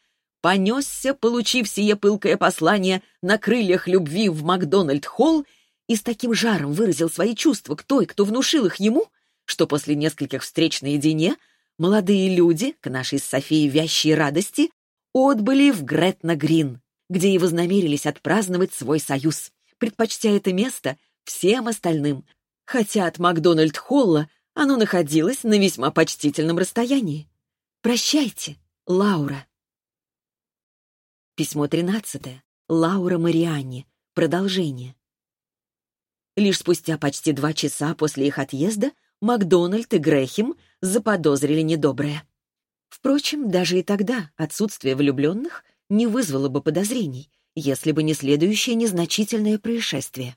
понесся, получив сие пылкое послание на крыльях любви в Макдональд-холл и с таким жаром выразил свои чувства к той, кто внушил их ему, что после нескольких встреч наедине молодые люди, к нашей с Софией вящей радости, отбыли в Гретна-Грин, где и вознамерились отпраздновать свой союз, предпочтя это место всем остальным, хотя от Макдональд-Холла оно находилось на весьма почтительном расстоянии. Прощайте, Лаура. Письмо 13. Лаура Марианне. Продолжение. Лишь спустя почти два часа после их отъезда Макдональд и Грэхем заподозрили недоброе. Впрочем, даже и тогда отсутствие влюбленных не вызвало бы подозрений, если бы не следующее незначительное происшествие.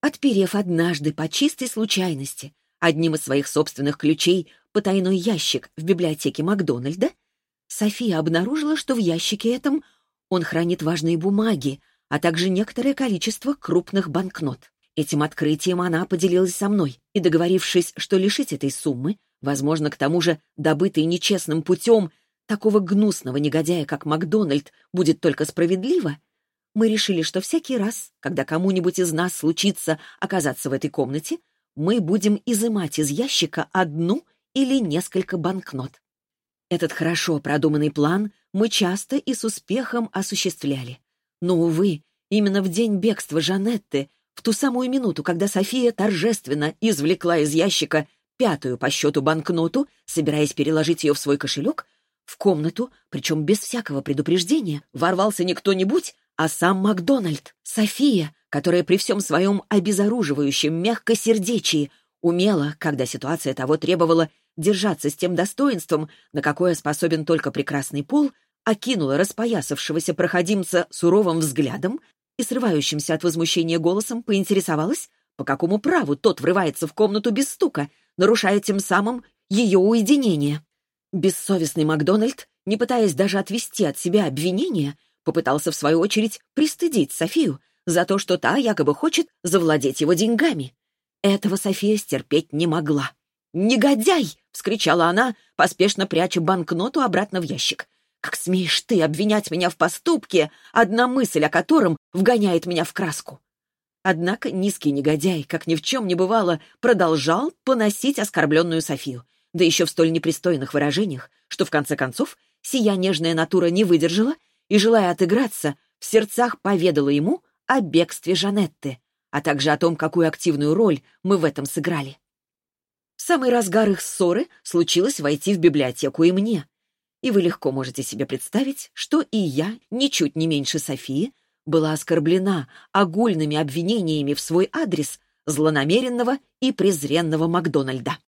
Отперев однажды по чистой случайности одним из своих собственных ключей потайной ящик в библиотеке Макдональда, София обнаружила, что в ящике этом он хранит важные бумаги, а также некоторое количество крупных банкнот. Этим открытием она поделилась со мной, и, договорившись, что лишить этой суммы, возможно, к тому же добытой нечестным путем, такого гнусного негодяя, как Макдональд, будет только справедливо, мы решили, что всякий раз, когда кому-нибудь из нас случится оказаться в этой комнате, мы будем изымать из ящика одну или несколько банкнот. Этот хорошо продуманный план мы часто и с успехом осуществляли. Но, увы, именно в день бегства Жанетты, в ту самую минуту, когда София торжественно извлекла из ящика пятую по счету банкноту, собираясь переложить ее в свой кошелек, в комнату, причем без всякого предупреждения, ворвался не кто-нибудь, а сам Макдональд, София, которая при всем своем обезоруживающем мягкосердечии умела, когда ситуация того требовала, держаться с тем достоинством, на какое способен только прекрасный пол, окинула распоясавшегося проходимца суровым взглядом и срывающимся от возмущения голосом поинтересовалась, по какому праву тот врывается в комнату без стука, нарушая тем самым ее уединение. Бессовестный Макдональд, не пытаясь даже отвести от себя обвинения, попытался в свою очередь пристыдить Софию за то, что та якобы хочет завладеть его деньгами. Этого София стерпеть не могла. «Негодяй!» — вскричала она, поспешно пряча банкноту обратно в ящик. «Как смеешь ты обвинять меня в поступке, одна мысль о котором вгоняет меня в краску?» Однако низкий негодяй, как ни в чем не бывало, продолжал поносить оскорбленную Софию, да еще в столь непристойных выражениях, что в конце концов сия нежная натура не выдержала и, желая отыграться, в сердцах поведала ему о бегстве Жанетты, а также о том, какую активную роль мы в этом сыграли. В самый разгар их ссоры случилось войти в библиотеку и мне. И вы легко можете себе представить, что и я, ничуть не меньше Софии, была оскорблена огульными обвинениями в свой адрес злонамеренного и презренного Макдональда.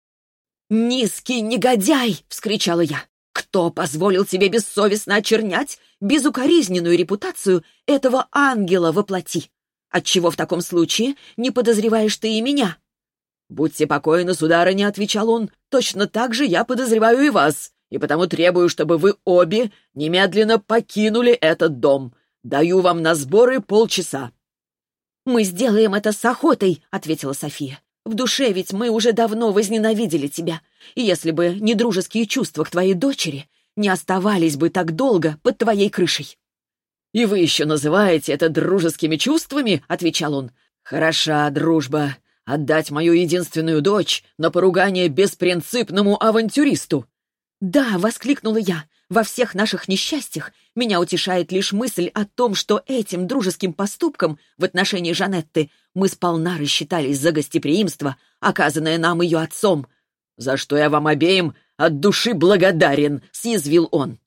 «Низкий негодяй!» — вскричала я. «Кто позволил тебе бессовестно очернять безукоризненную репутацию этого ангела воплоти? Отчего в таком случае не подозреваешь ты и меня?» «Будьте покойны, сударыня», — отвечал он, — «точно так же я подозреваю и вас, и потому требую, чтобы вы обе немедленно покинули этот дом. Даю вам на сборы полчаса». «Мы сделаем это с охотой», — ответила София. «В душе ведь мы уже давно возненавидели тебя, и если бы не дружеские чувства к твоей дочери, не оставались бы так долго под твоей крышей». «И вы еще называете это дружескими чувствами?» — отвечал он. «Хороша дружба. Отдать мою единственную дочь на поругание беспринципному авантюристу?» «Да!» — воскликнула я. «Во всех наших несчастьях меня утешает лишь мысль о том, что этим дружеским поступком в отношении Жанетты мы сполна рассчитались за гостеприимство, оказанное нам ее отцом. За что я вам обеим от души благодарен!» — съязвил он.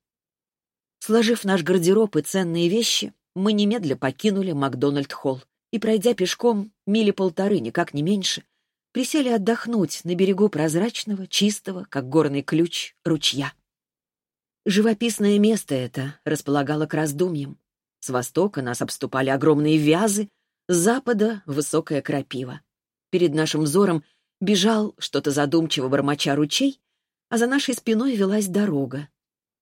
Сложив наш гардероб и ценные вещи, мы немедля покинули Макдональд-холл и, пройдя пешком мили полторы, никак не меньше, присели отдохнуть на берегу прозрачного, чистого, как горный ключ, ручья. Живописное место это располагало к раздумьям. С востока нас обступали огромные вязы, с запада — высокая крапива. Перед нашим взором бежал что-то задумчиво бормоча ручей, а за нашей спиной велась дорога.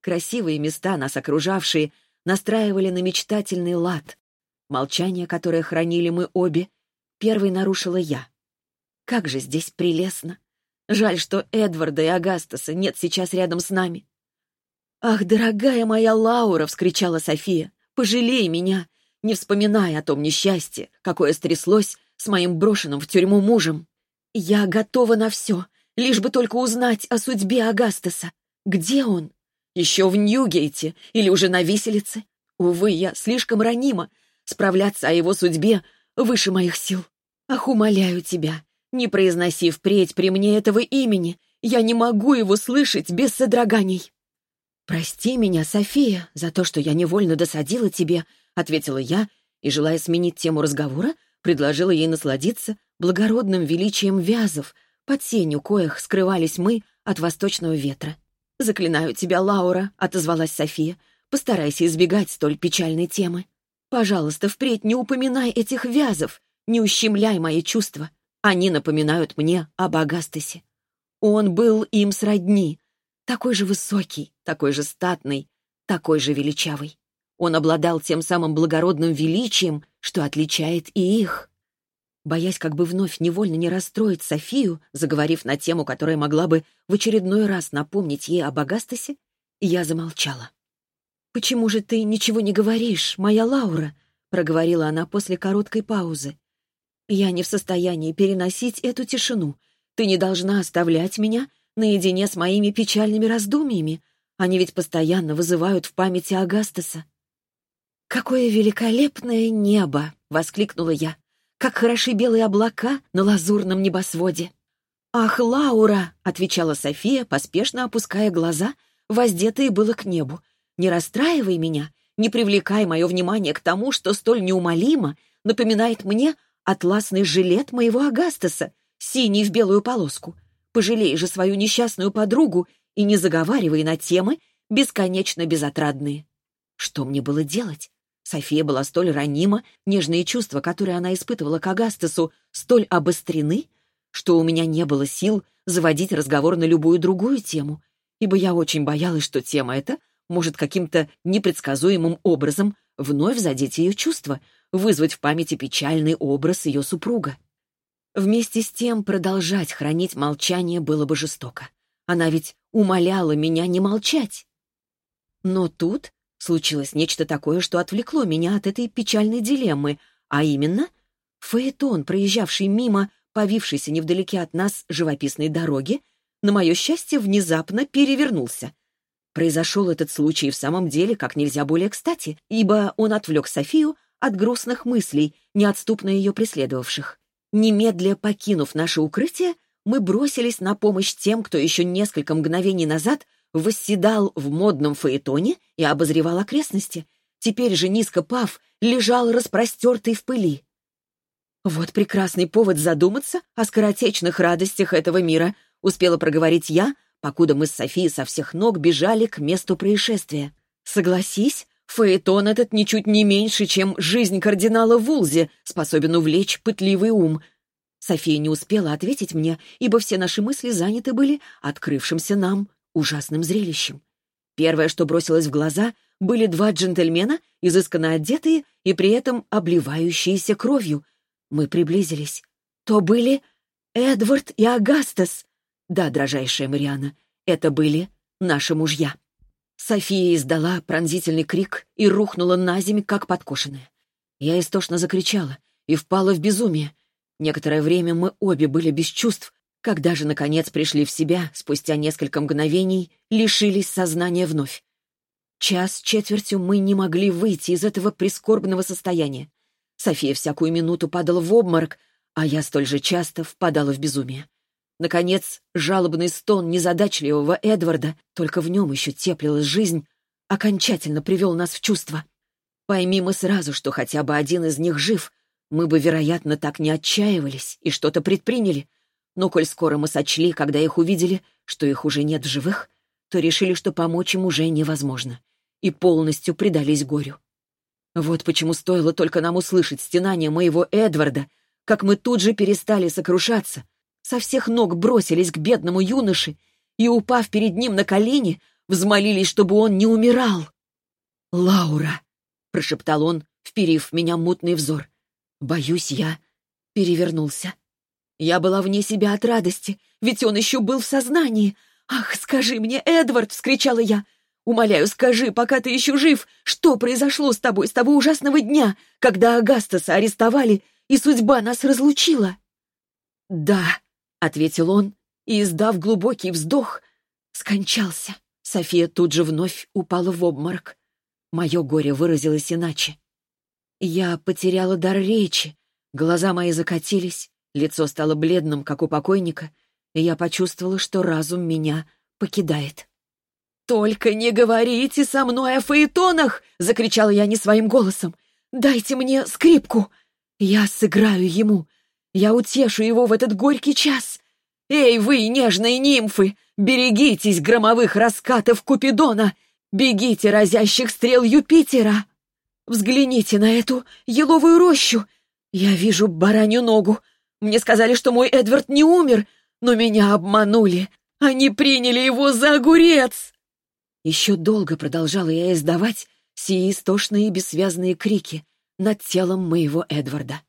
Красивые места, нас окружавшие, настраивали на мечтательный лад. Молчание, которое хранили мы обе, первой нарушила я. Как же здесь прелестно! Жаль, что Эдварда и Агастаса нет сейчас рядом с нами. «Ах, дорогая моя Лаура!» — вскричала София. «Пожалей меня, не вспоминая о том несчастье, какое стряслось с моим брошенным в тюрьму мужем. Я готова на все, лишь бы только узнать о судьбе Агастаса. Где он? Еще в Ньюгейте или уже на виселице? Увы, я слишком ранима, Справляться о его судьбе выше моих сил. Ах, умоляю тебя, не произноси впредь при мне этого имени. Я не могу его слышать без содроганий. «Прости меня, София, за то, что я невольно досадила тебе», — ответила я, и, желая сменить тему разговора, предложила ей насладиться благородным величием вязов, под сенью коих скрывались мы от восточного ветра. «Заклинаю тебя, Лаура», — отозвалась София, — «постарайся избегать столь печальной темы. Пожалуйста, впредь не упоминай этих вязов, не ущемляй мои чувства. Они напоминают мне об Агастесе. Он был им сродни, такой же высокий, такой же статный, такой же величавый. Он обладал тем самым благородным величием, что отличает и их. Боясь как бы вновь невольно не расстроить Софию, заговорив на тему, которая могла бы в очередной раз напомнить ей об Агастасе, я замолчала. «Почему же ты ничего не говоришь, моя Лаура?» — проговорила она после короткой паузы. «Я не в состоянии переносить эту тишину. Ты не должна оставлять меня наедине с моими печальными раздумьями. Они ведь постоянно вызывают в памяти Агастаса». «Какое великолепное небо!» — воскликнула я. «Как хороши белые облака на лазурном небосводе!» «Ах, Лаура!» — отвечала София, поспешно опуская глаза, воздетые было к небу. «Не расстраивай меня, не привлекай мое внимание к тому, что столь неумолимо напоминает мне атласный жилет моего Агастаса, синий в белую полоску. Пожалей же свою несчастную подругу и не заговаривай на темы, бесконечно безотрадные. Что мне было делать? София была столь ранима, нежные чувства, которые она испытывала к Агастасу, столь обострены, что у меня не было сил заводить разговор на любую другую тему, ибо я очень боялась, что тема эта может каким-то непредсказуемым образом вновь задеть ее чувства, вызвать в памяти печальный образ ее супруга. Вместе с тем продолжать хранить молчание было бы жестоко. Она ведь умоляла меня не молчать. Но тут случилось нечто такое, что отвлекло меня от этой печальной дилеммы, а именно фаэтон, проезжавший мимо повившейся невдалеке от нас живописной дороги, на мое счастье, внезапно перевернулся. Произошел этот случай в самом деле как нельзя более кстати, ибо он отвлек Софию от грустных мыслей, неотступно ее преследовавших. Немедля покинув наше укрытие, мы бросились на помощь тем, кто еще несколько мгновений назад восседал в модном фаэтоне и обозревал окрестности. Теперь же, низко пав, лежал распростертый в пыли. «Вот прекрасный повод задуматься о скоротечных радостях этого мира», успела проговорить я, покуда мы с Софией со всех ног бежали к месту происшествия. «Согласись, фаэтон этот ничуть не меньше, чем жизнь кардинала Вулзи способен увлечь пытливый ум». София не успела ответить мне, ибо все наши мысли заняты были открывшимся нам ужасным зрелищем. Первое, что бросилось в глаза, были два джентльмена, изысканно одетые и при этом обливающиеся кровью. Мы приблизились. То были Эдвард и Агастас. Да, дрожайшая Мариана, это были наши мужья. София издала пронзительный крик и рухнула на землю, как подкошенная. Я истошно закричала и впала в безумие. Некоторое время мы обе были без чувств, когда же, наконец, пришли в себя, спустя несколько мгновений, лишились сознания вновь. Час четвертью мы не могли выйти из этого прискорбного состояния. София всякую минуту падала в обморок, а я столь же часто впадала в безумие. Наконец, жалобный стон незадачливого Эдварда, только в нем еще теплилась жизнь, окончательно привел нас в чувство. Пойми мы сразу, что хотя бы один из них жив, мы бы, вероятно, так не отчаивались и что-то предприняли. Но коль скоро мы сочли, когда их увидели, что их уже нет в живых, то решили, что помочь им уже невозможно, и полностью предались горю. Вот почему стоило только нам услышать стенание моего Эдварда, как мы тут же перестали сокрушаться, со всех ног бросились к бедному юноше и, упав перед ним на колени, взмолились, чтобы он не умирал. «Лаура!» — прошептал он, вперив в меня мутный взор. «Боюсь, я...» — перевернулся. Я была вне себя от радости, ведь он еще был в сознании. «Ах, скажи мне, Эдвард!» — вскричала я. «Умоляю, скажи, пока ты еще жив, что произошло с тобой с того ужасного дня, когда Агастаса арестовали, и судьба нас разлучила?» «Да», — ответил он, и, издав глубокий вздох, скончался. София тут же вновь упала в обморок. Мое горе выразилось иначе. Я потеряла дар речи, глаза мои закатились, Лицо стало бледным, как у покойника, и я почувствовала, что разум меня покидает. «Только не говорите со мной о фаэтонах!» — закричала я не своим голосом. «Дайте мне скрипку!» Я сыграю ему. Я утешу его в этот горький час. Эй, вы, нежные нимфы, берегитесь громовых раскатов Купидона, бегите разящих стрел Юпитера. Взгляните на эту еловую рощу. Я вижу баранью ногу. Мне сказали, что мой Эдвард не умер, но меня обманули. Они приняли его за огурец. Еще долго продолжала я издавать сии истошные бессвязные крики над телом моего Эдварда.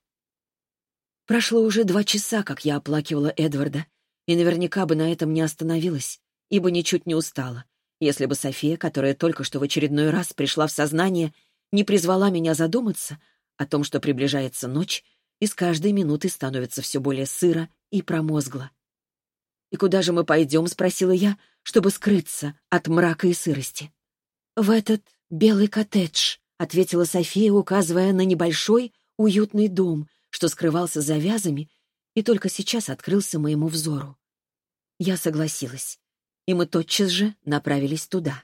Прошло уже два часа, как я оплакивала Эдварда, и наверняка бы на этом не остановилась, ибо ничуть не устала, если бы София, которая только что в очередной раз пришла в сознание, не призвала меня задуматься о том, что приближается ночь, и с каждой минутой становится все более сыро и промозгло. «И куда же мы пойдем?» — спросила я, чтобы скрыться от мрака и сырости. «В этот белый коттедж», — ответила София, указывая на небольшой, уютный дом, что скрывался за вязами и только сейчас открылся моему взору. Я согласилась, и мы тотчас же направились туда.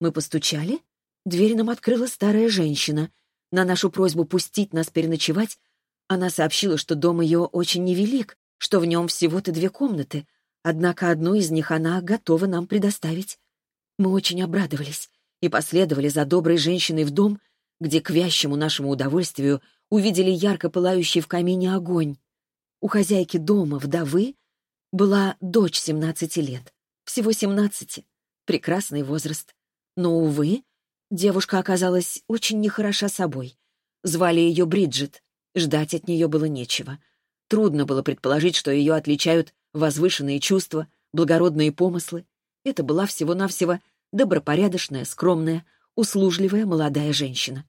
Мы постучали, дверь нам открыла старая женщина. На нашу просьбу пустить нас переночевать, она сообщила, что дом ее очень невелик, что в нем всего-то две комнаты, однако одну из них она готова нам предоставить. Мы очень обрадовались и последовали за доброй женщиной в дом, где к вящему нашему удовольствию увидели ярко пылающий в камине огонь. У хозяйки дома, вдовы, была дочь 17 лет. Всего 17. Прекрасный возраст. Но, увы, девушка оказалась очень нехороша собой. Звали ее Бриджит. Ждать от нее было нечего. Трудно было предположить, что ее отличают возвышенные чувства, благородные помыслы. Это была всего-навсего добропорядочная, скромная, услужливая молодая женщина.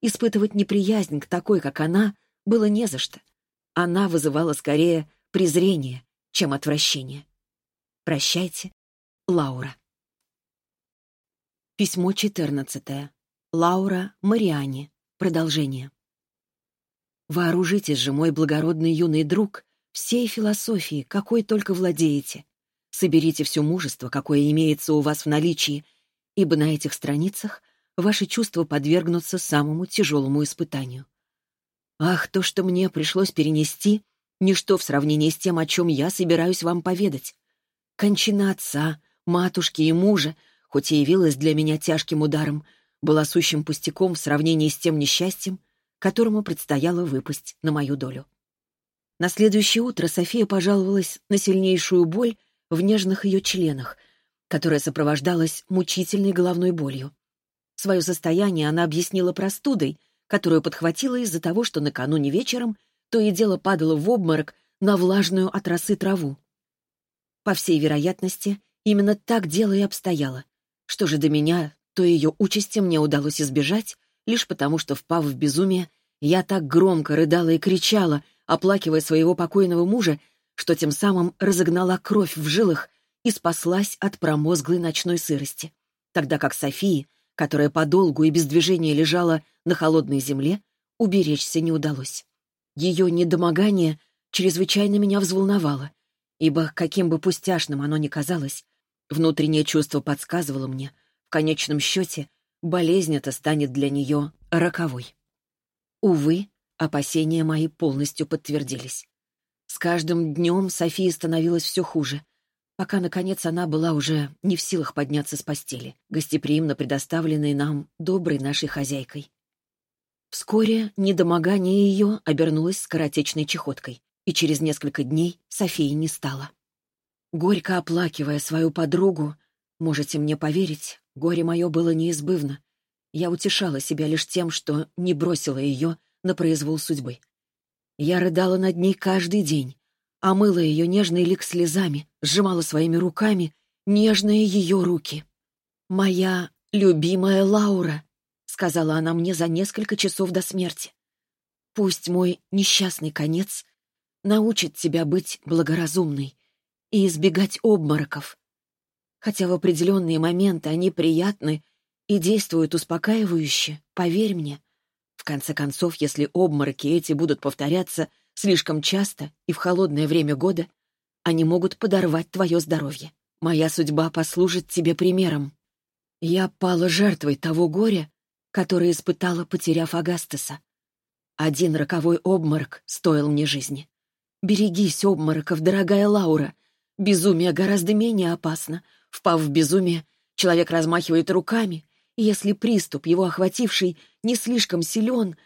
Испытывать неприязнь к такой, как она, было не за что. Она вызывала скорее презрение, чем отвращение. Прощайте, Лаура. Письмо 14. Лаура Мариани. Продолжение. Вооружитесь же, мой благородный юный друг, всей философии, какой только владеете. Соберите все мужество, какое имеется у вас в наличии, ибо на этих страницах ваши чувства подвергнутся самому тяжелому испытанию. Ах, то, что мне пришлось перенести, ничто в сравнении с тем, о чем я собираюсь вам поведать. Кончина отца, матушки и мужа, хоть и явилась для меня тяжким ударом, была сущим пустяком в сравнении с тем несчастьем, которому предстояло выпасть на мою долю. На следующее утро София пожаловалась на сильнейшую боль в нежных ее членах, которая сопровождалась мучительной головной болью. Свое состояние она объяснила простудой, которую подхватила из-за того, что накануне вечером то и дело падала в обморок на влажную от росы траву. По всей вероятности, именно так дело и обстояло. Что же до меня, то ее участи мне удалось избежать, лишь потому что, впав в безумие, я так громко рыдала и кричала, оплакивая своего покойного мужа, что тем самым разогнала кровь в жилах и спаслась от промозглой ночной сырости. Тогда как Софии, которая подолгу и без движения лежала на холодной земле, уберечься не удалось. Ее недомогание чрезвычайно меня взволновало, ибо, каким бы пустяшным оно ни казалось, внутреннее чувство подсказывало мне, в конечном счете, болезнь эта станет для нее роковой. Увы, опасения мои полностью подтвердились. С каждым днем Софии становилось все хуже — пока, наконец, она была уже не в силах подняться с постели, гостеприимно предоставленной нам доброй нашей хозяйкой. Вскоре недомогание ее обернулось скоротечной чехоткой, и через несколько дней Софии не стало. Горько оплакивая свою подругу, можете мне поверить, горе мое было неизбывно. Я утешала себя лишь тем, что не бросила ее на произвол судьбы. Я рыдала над ней каждый день, омыла ее нежный лик слезами, сжимала своими руками нежные ее руки. «Моя любимая Лаура», — сказала она мне за несколько часов до смерти. «Пусть мой несчастный конец научит тебя быть благоразумной и избегать обмороков. Хотя в определенные моменты они приятны и действуют успокаивающе, поверь мне. В конце концов, если обмороки эти будут повторяться — Слишком часто и в холодное время года они могут подорвать твое здоровье. Моя судьба послужит тебе примером. Я пала жертвой того горя, которое испытала, потеряв Агастеса. Один роковой обморок стоил мне жизни. Берегись обмороков, дорогая Лаура. Безумие гораздо менее опасно. Впав в безумие, человек размахивает руками, и если приступ, его охвативший, не слишком силен,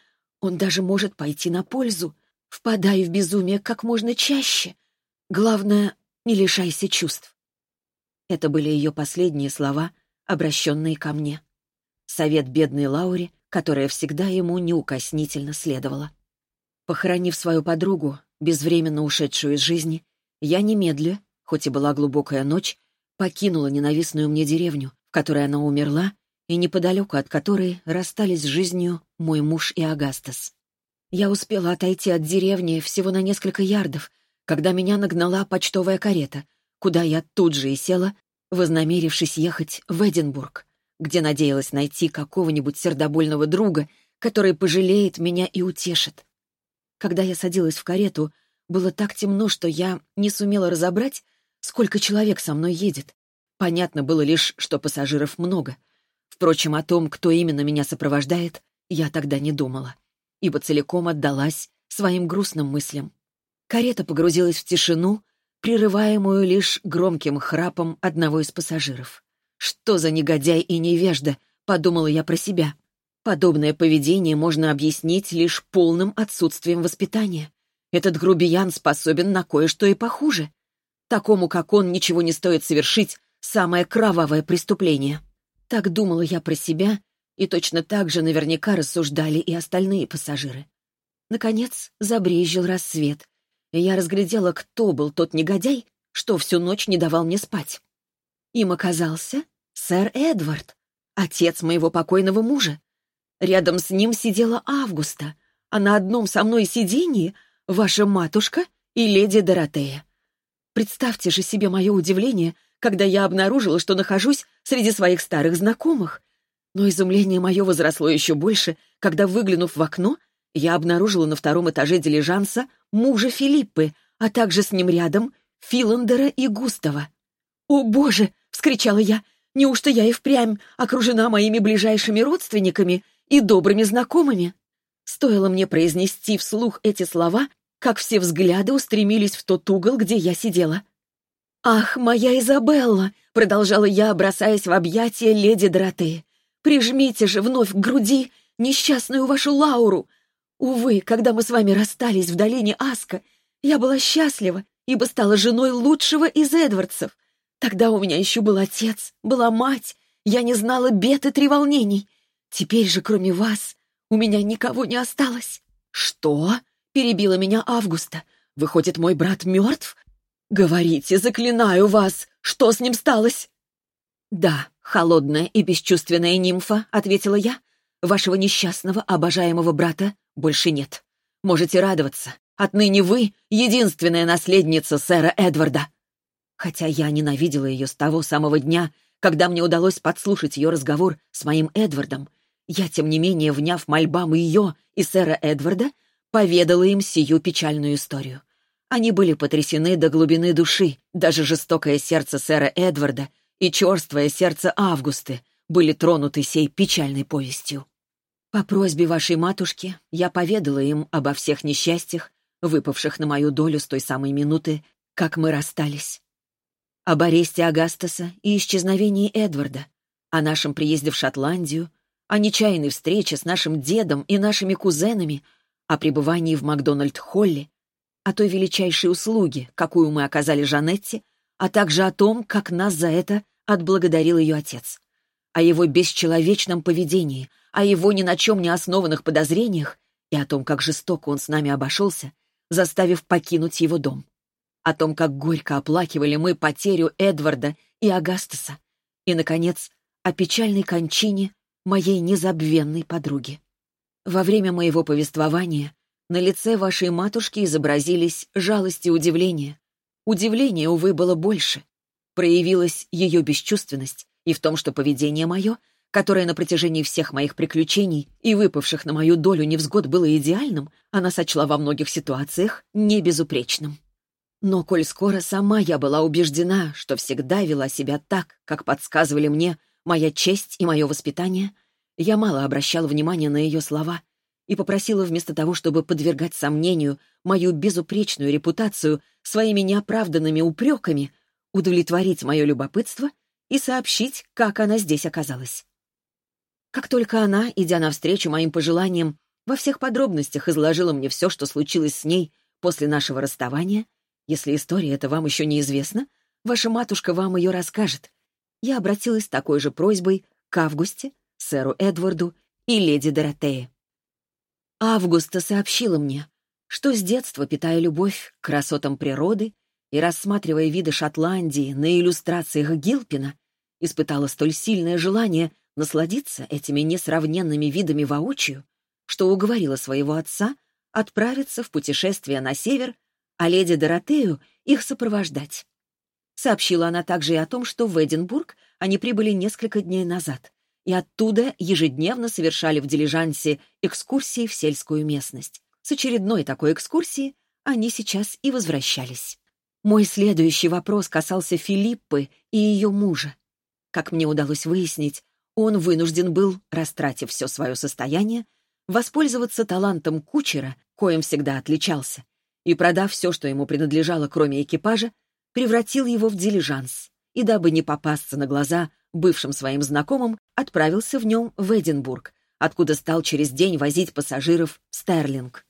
он даже может пойти на пользу. Впадай в безумие как можно чаще. Главное, не лишайся чувств. Это были ее последние слова, обращенные ко мне. Совет бедной Лауре, которая всегда ему неукоснительно следовала. Похоронив свою подругу, безвременно ушедшую из жизни, я немедля, хоть и была глубокая ночь, покинула ненавистную мне деревню, в которой она умерла, и неподалеку от которой расстались с жизнью мой муж и Агастас. Я успела отойти от деревни всего на несколько ярдов, когда меня нагнала почтовая карета, куда я тут же и села, вознамерившись ехать в Эдинбург, где надеялась найти какого-нибудь сердобольного друга, который пожалеет меня и утешит. Когда я садилась в карету, было так темно, что я не сумела разобрать, сколько человек со мной едет. Понятно было лишь, что пассажиров много. Впрочем, о том, кто именно меня сопровождает, я тогда не думала, ибо целиком отдалась своим грустным мыслям. Карета погрузилась в тишину, прерываемую лишь громким храпом одного из пассажиров. «Что за негодяй и невежда?» — подумала я про себя. Подобное поведение можно объяснить лишь полным отсутствием воспитания. Этот грубиян способен на кое-что и похуже. Такому, как он, ничего не стоит совершить самое кровавое преступление. Так думала я про себя, и точно так же наверняка рассуждали и остальные пассажиры. Наконец забрезжил рассвет, я разглядела, кто был тот негодяй, что всю ночь не давал мне спать. Им оказался сэр Эдвард, отец моего покойного мужа. Рядом с ним сидела Августа, а на одном со мной сиденье ваша матушка и леди Доротея. Представьте же себе мое удивление, когда я обнаружила, что нахожусь среди своих старых знакомых. Но изумление мое возросло еще больше, когда, выглянув в окно, я обнаружила на втором этаже дилижанса мужа Филиппы, а также с ним рядом Филандера и Густава. «О, Боже!» — вскричала я. «Неужто я и впрямь окружена моими ближайшими родственниками и добрыми знакомыми?» Стоило мне произнести вслух эти слова, как все взгляды устремились в тот угол, где я сидела. «Ах, моя Изабелла!» — продолжала я, бросаясь в объятия леди Доротеи. «Прижмите же вновь к груди несчастную вашу Лауру! Увы, когда мы с вами расстались в долине Аска, я была счастлива, ибо стала женой лучшего из Эдвардсов. Тогда у меня еще был отец, была мать, я не знала бед и треволнений. Теперь же, кроме вас, у меня никого не осталось. Что? Перебила меня Августа. Выходит, мой брат мертв? Говорите, заклинаю вас, что с ним сталось? Да, холодная и бесчувственная нимфа, ответила я. Вашего несчастного, обожаемого брата больше нет. Можете радоваться. Отныне вы — единственная наследница сэра Эдварда. Хотя я ненавидела ее с того самого дня, когда мне удалось подслушать ее разговор с моим Эдвардом, я, тем не менее, вняв мольбам ее и сэра Эдварда, поведала им сию печальную историю. Они были потрясены до глубины души, даже жестокое сердце сэра Эдварда и черствое сердце Августы были тронуты сей печальной повестью. По просьбе вашей матушки я поведала им обо всех несчастьях, выпавших на мою долю с той самой минуты, как мы расстались. Об аресте Агастаса и исчезновении Эдварда, о нашем приезде в Шотландию, о нечаянной встрече с нашим дедом и нашими кузенами, о пребывании в Макдональд-Холле, о той величайшей услуге, какую мы оказали Жанетте, а также о том, как нас за это отблагодарил ее отец, о его бесчеловечном поведении, о его ни на чем не основанных подозрениях и о том, как жестоко он с нами обошелся, заставив покинуть его дом. О том, как горько оплакивали мы потерю Эдварда и Агастаса. И, наконец, о печальной кончине моей незабвенной подруги. Во время моего повествования на лице вашей матушки изобразились жалость и удивление. Удивление, увы, было больше. Проявилась ее бесчувственность и в том, что поведение мое — которое на протяжении всех моих приключений и выпавших на мою долю невзгод было идеальным, она сочла во многих ситуациях небезупречным. Но коль скоро сама я была убеждена, что всегда вела себя так, как подсказывали мне моя честь и мое воспитание, я мало обращала внимания на ее слова и попросила вместо того, чтобы подвергать сомнению мою безупречную репутацию своими неоправданными упреками, удовлетворить мое любопытство и сообщить, как она здесь оказалась. Как только она, идя навстречу моим пожеланиям, во всех подробностях изложила мне все, что случилось с ней после нашего расставания, если история эта вам еще неизвестна, ваша матушка вам ее расскажет. Я обратилась с такой же просьбой к Августе, сэру Эдварду и леди Доротее. Августа сообщила мне, что с детства, питая любовь к красотам природы и рассматривая виды Шотландии на иллюстрациях Гилпина, испытала столь сильное желание насладиться этими несравненными видами воочию, что уговорила своего отца отправиться в путешествие на север, а леди Доротею их сопровождать. Сообщила она также и о том, что в Эдинбург они прибыли несколько дней назад, и оттуда ежедневно совершали в дилижансе экскурсии в сельскую местность. С очередной такой экскурсии они сейчас и возвращались. Мой следующий вопрос касался Филиппы и ее мужа. Как мне удалось выяснить, он вынужден был, растратив все свое состояние, воспользоваться талантом кучера, коим всегда отличался, и, продав все, что ему принадлежало, кроме экипажа, превратил его в дилижанс, и, дабы не попасться на глаза бывшим своим знакомым, отправился в нем в Эдинбург, откуда стал через день возить пассажиров в Стерлинг.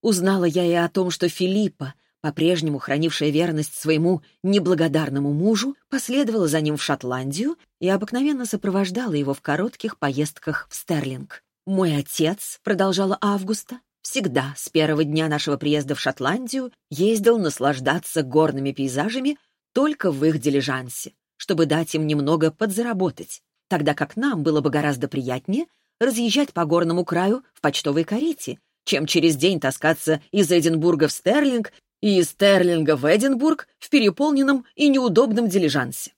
Узнала я и о том, что Филиппа, по-прежнему хранившая верность своему неблагодарному мужу, последовала за ним в Шотландию и обыкновенно сопровождала его в коротких поездках в Стерлинг. «Мой отец», — продолжала Августа, всегда с первого дня нашего приезда в Шотландию ездил наслаждаться горными пейзажами только в их дилижансе, чтобы дать им немного подзаработать, тогда как нам было бы гораздо приятнее разъезжать по горному краю в почтовой карете, чем через день таскаться из Эдинбурга в Стерлинг и из Стерлинга в Эдинбург в переполненном и неудобном дилижансе.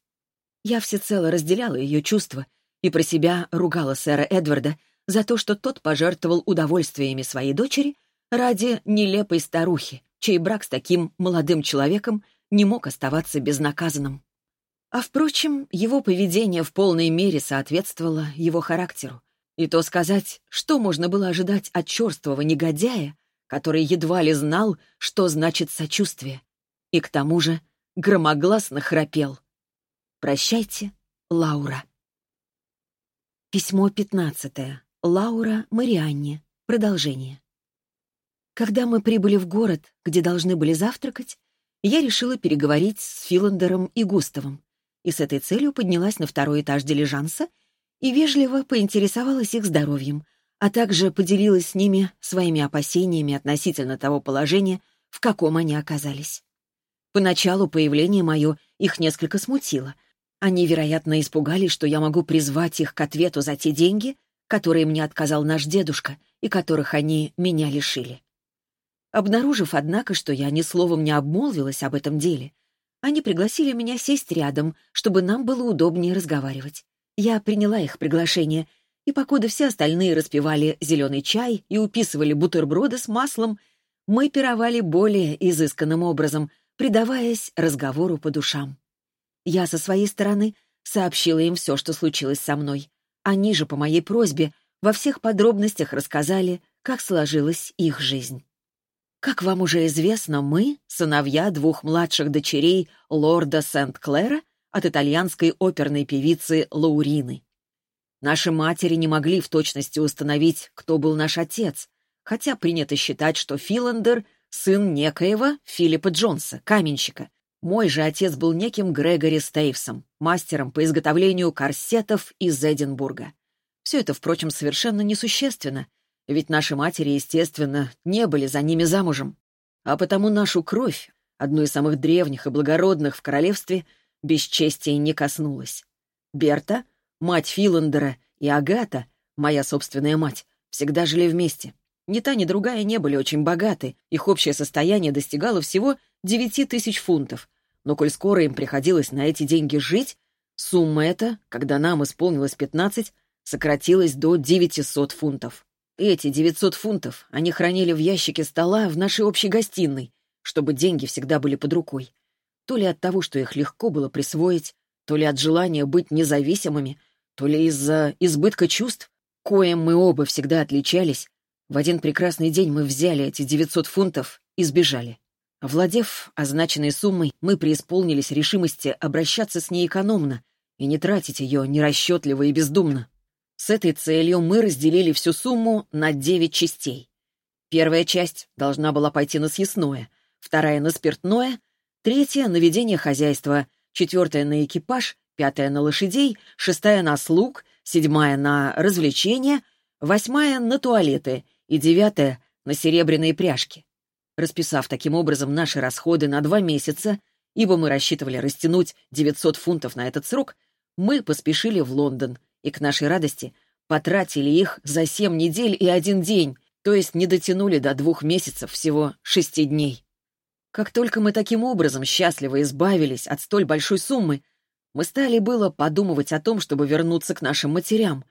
Я всецело разделяла ее чувства и про себя ругала сэра Эдварда за то, что тот пожертвовал удовольствиями своей дочери ради нелепой старухи, чей брак с таким молодым человеком не мог оставаться безнаказанным. А впрочем, его поведение в полной мере соответствовало его характеру. И то сказать, что можно было ожидать от черствого негодяя, который едва ли знал, что значит сочувствие. И к тому же громогласно храпел. «Прощайте, Лаура». Письмо пятнадцатое. Лаура Марианне. Продолжение. Когда мы прибыли в город, где должны были завтракать, я решила переговорить с Филандером и Густавом, и с этой целью поднялась на второй этаж дилижанса и вежливо поинтересовалась их здоровьем, а также поделилась с ними своими опасениями относительно того положения, в каком они оказались. Поначалу появление мое их несколько смутило. Они, вероятно, испугались, что я могу призвать их к ответу за те деньги, которые мне отказал наш дедушка и которых они меня лишили. Обнаружив, однако, что я ни словом не обмолвилась об этом деле, они пригласили меня сесть рядом, чтобы нам было удобнее разговаривать. Я приняла их приглашение, и покуда все остальные распивали зеленый чай и уписывали бутерброды с маслом, мы пировали более изысканным образом, предаваясь разговору по душам. Я со своей стороны сообщила им все, что случилось со мной. Они же, по моей просьбе, во всех подробностях рассказали, как сложилась их жизнь. Как вам уже известно, мы — сыновья двух младших дочерей лорда Сент-Клэра от итальянской оперной певицы Лаурины. Наши матери не могли в точности установить, кто был наш отец, хотя принято считать, что Филандер — сын некоего Филиппа Джонса, каменщика. Мой же отец был неким Грегори Стейвсом, мастером по изготовлению корсетов из Эдинбурга. Все это, впрочем, совершенно несущественно — ведь наши матери, естественно, не были за ними замужем. А потому нашу кровь, одну из самых древних и благородных в королевстве, бесчестия не коснулась. Берта, мать Филандера, и Агата, моя собственная мать, всегда жили вместе. Ни та, ни другая не были очень богаты, их общее состояние достигало всего девяти тысяч фунтов. Но коль скоро им приходилось на эти деньги жить, сумма эта, когда нам исполнилось пятнадцать, сократилась до девятисот фунтов. Эти 900 фунтов они хранили в ящике стола в нашей общей гостиной, чтобы деньги всегда были под рукой. То ли от того, что их легко было присвоить, то ли от желания быть независимыми, то ли из-за избытка чувств, коим мы оба всегда отличались, В один прекрасный день мы взяли эти 900 фунтов и сбежали. Овладев означенной суммой, мы преисполнились решимости обращаться с ней экономно и не тратить ее нерасчетливо и бездумно. С этой целью мы разделили всю сумму на девять частей. Первая часть должна была пойти на съестное, вторая — на спиртное, третья — на ведение хозяйства, четвертая — на экипаж, пятая — на лошадей, шестая — на слуг, седьмая — на развлечения, восьмая — на туалеты и девятая — на серебряные пряжки. Расписав таким образом наши расходы на два месяца, ибо мы рассчитывали растянуть 900 фунтов на этот срок, мы поспешили в Лондон и, к нашей радости, потратили их за семь недель и один день, то есть не дотянули до двух месяцев всего шести дней. Как только мы таким образом счастливо избавились от столь большой суммы, мы стали было подумывать о том, чтобы вернуться к нашим матерям.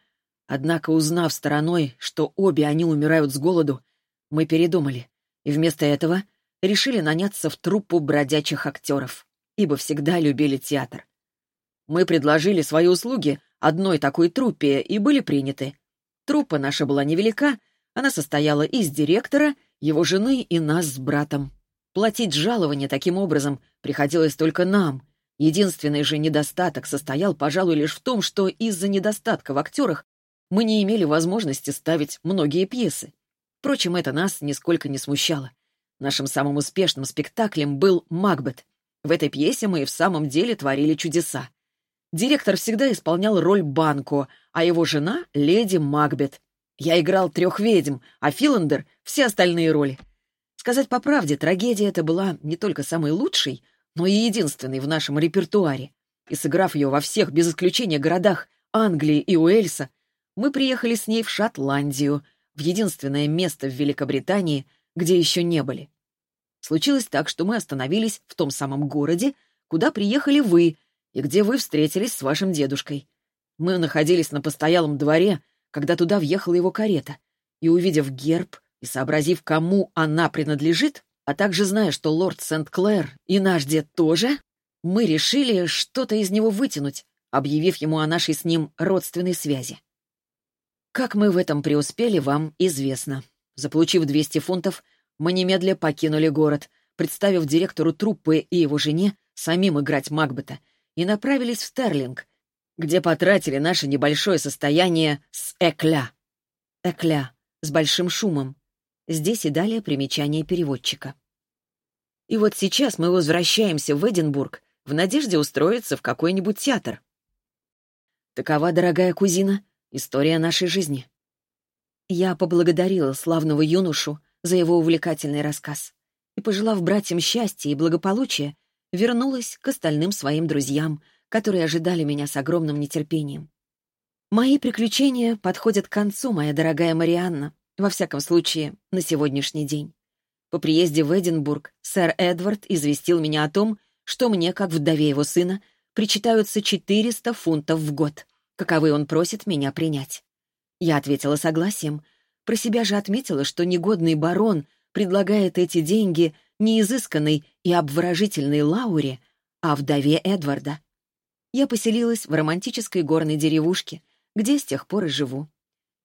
Однако, узнав стороной, что обе они умирают с голоду, мы передумали и вместо этого решили наняться в труппу бродячих актеров, ибо всегда любили театр. Мы предложили свои услуги одной такой труппе и были приняты. Труппа наша была невелика, она состояла из директора, его жены и нас с братом. Платить жалование таким образом приходилось только нам. Единственный же недостаток состоял, пожалуй, лишь в том, что из-за недостатка в актерах мы не имели возможности ставить многие пьесы. Впрочем, это нас нисколько не смущало. Нашим самым успешным спектаклем был «Макбет». В этой пьесе мы и в самом деле творили чудеса. Директор всегда исполнял роль Банко, а его жена — леди Макбет. Я играл трех ведьм, а Филандер — все остальные роли. Сказать по правде, трагедия эта была не только самой лучшей, но и единственной в нашем репертуаре. И сыграв ее во всех, без исключения, городах Англии и Уэльса, мы приехали с ней в Шотландию, в единственное место в Великобритании, где еще не были. Случилось так, что мы остановились в том самом городе, куда приехали вы, и где вы встретились с вашим дедушкой. Мы находились на постоялом дворе, когда туда въехала его карета, и, увидев герб и сообразив, кому она принадлежит, а также зная, что лорд Сент-Клэр и наш дед тоже, мы решили что-то из него вытянуть, объявив ему о нашей с ним родственной связи. Как мы в этом преуспели, вам известно. Заполучив 200 фунтов, мы немедля покинули город, представив директору труппы и его жене самим играть Макбета, и направились в Стерлинг, где потратили наше небольшое состояние с экля. Экля, с большим шумом. Здесь и далее примечание переводчика. И вот сейчас мы возвращаемся в Эдинбург в надежде устроиться в какой-нибудь театр. Такова, дорогая кузина, история нашей жизни. Я поблагодарила славного юношу за его увлекательный рассказ и, пожелав братьям счастья и благополучия, вернулась к остальным своим друзьям, которые ожидали меня с огромным нетерпением. Мои приключения подходят к концу, моя дорогая Марианна, во всяком случае, на сегодняшний день. По приезде в Эдинбург сэр Эдвард известил меня о том, что мне, как вдове его сына, причитаются 400 фунтов в год, каковы он просит меня принять. Я ответила согласием. Про себя же отметила, что негодный барон предлагает эти деньги не изысканной и обворожительной Лауре, а вдове Эдварда. Я поселилась в романтической горной деревушке, где с тех пор и живу.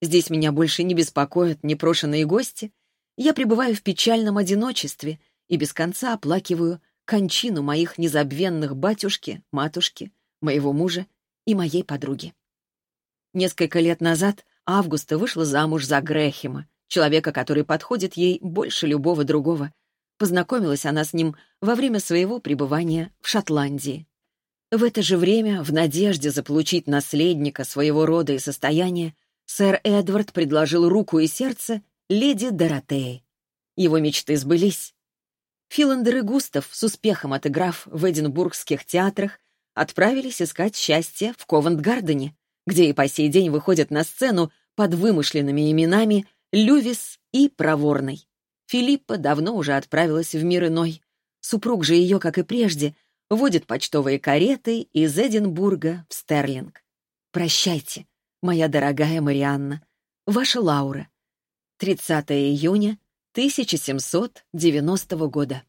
Здесь меня больше не беспокоят непрошенные гости. Я пребываю в печальном одиночестве и без конца оплакиваю кончину моих незабвенных батюшки, матушки, моего мужа и моей подруги. Несколько лет назад Августа вышла замуж за Грэхема, человека, который подходит ей больше любого другого. Познакомилась она с ним во время своего пребывания в Шотландии. В это же время, в надежде заполучить наследника своего рода и состояния, сэр Эдвард предложил руку и сердце леди Доротеи. Его мечты сбылись. Филандер и Густав, с успехом отыграв в эдинбургских театрах, отправились искать счастье в Ковент-Гардене, где и по сей день выходят на сцену под вымышленными именами Лювис и Проворный. Филиппа давно уже отправилась в мир иной. Супруг же ее, как и прежде, водит почтовые кареты из Эдинбурга в Стерлинг. Прощайте, моя дорогая Марианна. Ваша Лаура. 30 июня 1790 года.